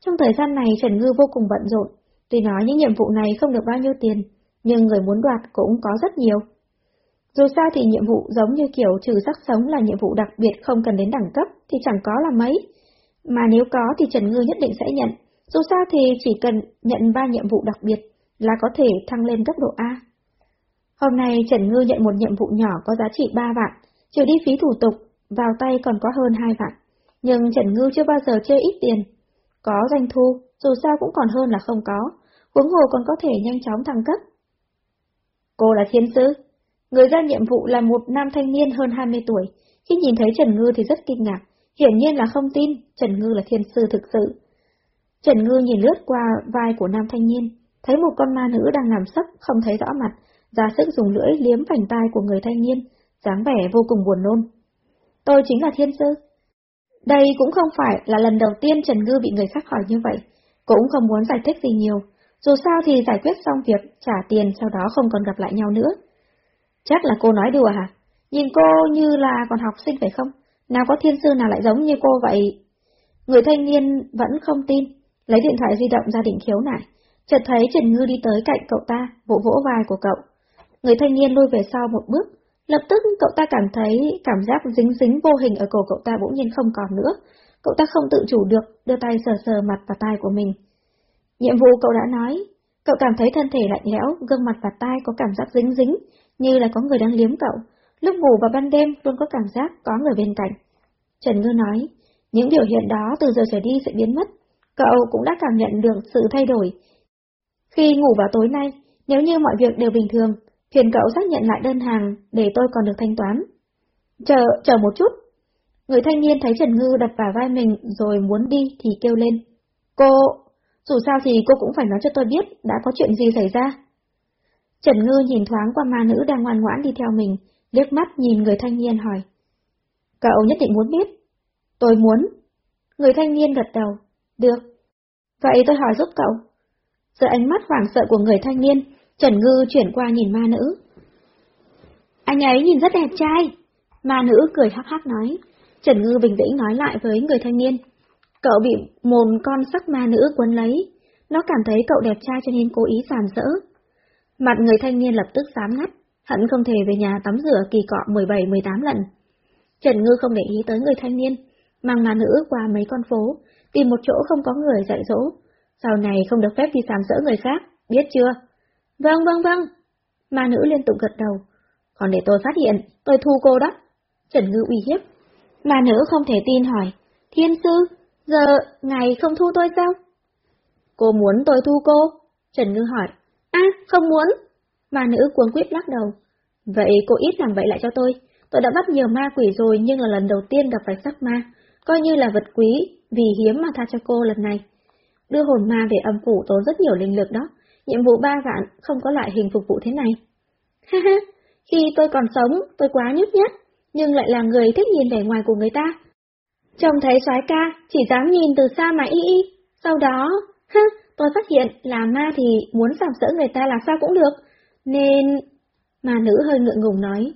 Trong thời gian này Trần Ngư vô cùng bận rộn, Tuy nói những nhiệm vụ này không được bao nhiêu tiền, nhưng người muốn đoạt cũng có rất nhiều. Dù sao thì nhiệm vụ giống như kiểu trừ sắc sống là nhiệm vụ đặc biệt không cần đến đẳng cấp thì chẳng có là mấy. Mà nếu có thì Trần Ngư nhất định sẽ nhận. Dù sao thì chỉ cần nhận ba nhiệm vụ đặc biệt là có thể thăng lên cấp độ A. Hôm nay Trần Ngư nhận một nhiệm vụ nhỏ có giá trị 3 vạn, trừ đi phí thủ tục, vào tay còn có hơn 2 vạn. Nhưng Trần Ngư chưa bao giờ chê ít tiền. Có doanh thu, dù sao cũng còn hơn là không có, huống hồ còn có thể nhanh chóng thăng cấp. Cô là thiên sư. Người ra nhiệm vụ là một nam thanh niên hơn 20 tuổi. Khi nhìn thấy Trần Ngư thì rất kinh ngạc, hiển nhiên là không tin Trần Ngư là thiên sư thực sự. Trần Ngư nhìn lướt qua vai của nam thanh niên, thấy một con ma nữ đang nằm sấp không thấy rõ mặt, ra sức dùng lưỡi liếm vành tai của người thanh niên, dáng vẻ vô cùng buồn nôn. Tôi chính là thiên sư. Đây cũng không phải là lần đầu tiên Trần Ngư bị người khác hỏi như vậy, cũng không muốn giải thích gì nhiều, dù sao thì giải quyết xong việc, trả tiền sau đó không còn gặp lại nhau nữa. Chắc là cô nói đùa hả? Nhìn cô như là còn học sinh phải không? Nào có thiên sư nào lại giống như cô vậy? Người thanh niên vẫn không tin, lấy điện thoại di động ra định khiếu nại. Chợt thấy Trần Ngư đi tới cạnh cậu ta, vỗ vỗ vai của cậu. Người thanh niên lui về sau một bước, lập tức cậu ta cảm thấy cảm giác dính dính vô hình ở cổ cậu ta bỗng nhiên không còn nữa. Cậu ta không tự chủ được, đưa tay sờ sờ mặt và tai của mình. Nhiệm vụ cậu đã nói, cậu cảm thấy thân thể lạnh lẽo, gương mặt và tai có cảm giác dính dính, như là có người đang liếm cậu. Lúc ngủ và ban đêm luôn có cảm giác có người bên cạnh. Trần Ngư nói, những biểu hiện đó từ giờ trở đi sẽ biến mất. Cậu cũng đã cảm nhận được sự thay đổi. Khi ngủ vào tối nay, nếu như mọi việc đều bình thường, phiền cậu xác nhận lại đơn hàng để tôi còn được thanh toán. Chờ, chờ một chút. Người thanh niên thấy Trần Ngư đập vào vai mình rồi muốn đi thì kêu lên. Cô, dù sao thì cô cũng phải nói cho tôi biết đã có chuyện gì xảy ra. Trần Ngư nhìn thoáng qua ma nữ đang ngoan ngoãn đi theo mình, liếc mắt nhìn người thanh niên hỏi. Cậu nhất định muốn biết. Tôi muốn. Người thanh niên gật đầu. Được. Vậy tôi hỏi giúp cậu. Giữa ánh mắt hoảng sợ của người thanh niên, Trần Ngư chuyển qua nhìn ma nữ. Anh ấy nhìn rất đẹp trai. Ma nữ cười hắc hắc nói. Trần Ngư bình tĩnh nói lại với người thanh niên. Cậu bị một con sắc ma nữ quấn lấy. Nó cảm thấy cậu đẹp trai cho nên cố ý sàm sỡ. Mặt người thanh niên lập tức sám ngắt, hận không thể về nhà tắm rửa kỳ cọ 17-18 lần. Trần Ngư không để ý tới người thanh niên, mang ma nữ qua mấy con phố, tìm một chỗ không có người dạy dỗ. Sau này không được phép đi sàm sỡ người khác, biết chưa? Vâng vâng vâng. Ma nữ liên tục gật đầu. Còn để tôi phát hiện, tôi thu cô đó. Trần Ngư uy hiếp. Ma nữ không thể tin hỏi. Thiên sư, giờ ngài không thu tôi sao? Cô muốn tôi thu cô? Trần Ngư hỏi. À, không muốn. Ma nữ cuống quyết lắc đầu. Vậy cô ít làm vậy lại cho tôi. Tôi đã bắt nhiều ma quỷ rồi nhưng là lần đầu tiên gặp phải sắc ma. Coi như là vật quý, vì hiếm mà tha cho cô lần này. Đưa hồn ma về âm phủ tốn rất nhiều linh lực đó. Nhiệm vụ ba vạn không có loại hình phục vụ thế này. Ha ha, khi tôi còn sống, tôi quá nhút nhát, nhưng lại là người thích nhìn vẻ ngoài của người ta. Trông thấy soái ca, chỉ dám nhìn từ xa mà y y. Sau đó, ha, tôi phát hiện là ma thì muốn sàm sỡ người ta làm sao cũng được, nên... Ma nữ hơi ngượng ngùng nói.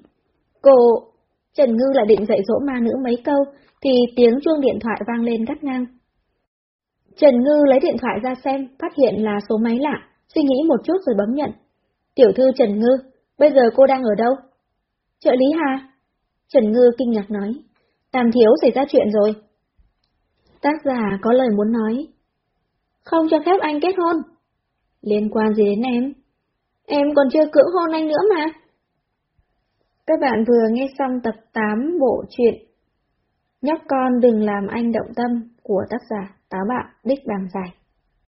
Cô... Trần Ngư lại định dạy dỗ ma nữ mấy câu, thì tiếng chuông điện thoại vang lên gắt ngang. Trần Ngư lấy điện thoại ra xem, phát hiện là số máy lạ, suy nghĩ một chút rồi bấm nhận. Tiểu thư Trần Ngư, bây giờ cô đang ở đâu? Trợ lý Hà. Trần Ngư kinh ngạc nói. Tam thiếu xảy ra chuyện rồi. Tác giả có lời muốn nói. Không cho phép anh kết hôn. Liên quan gì đến em? Em còn chưa cưỡng hôn anh nữa mà. Các bạn vừa nghe xong tập 8 bộ truyện Nhóc con đừng làm anh động tâm của tác giả Táo Bạo, Đích Đàm Giải.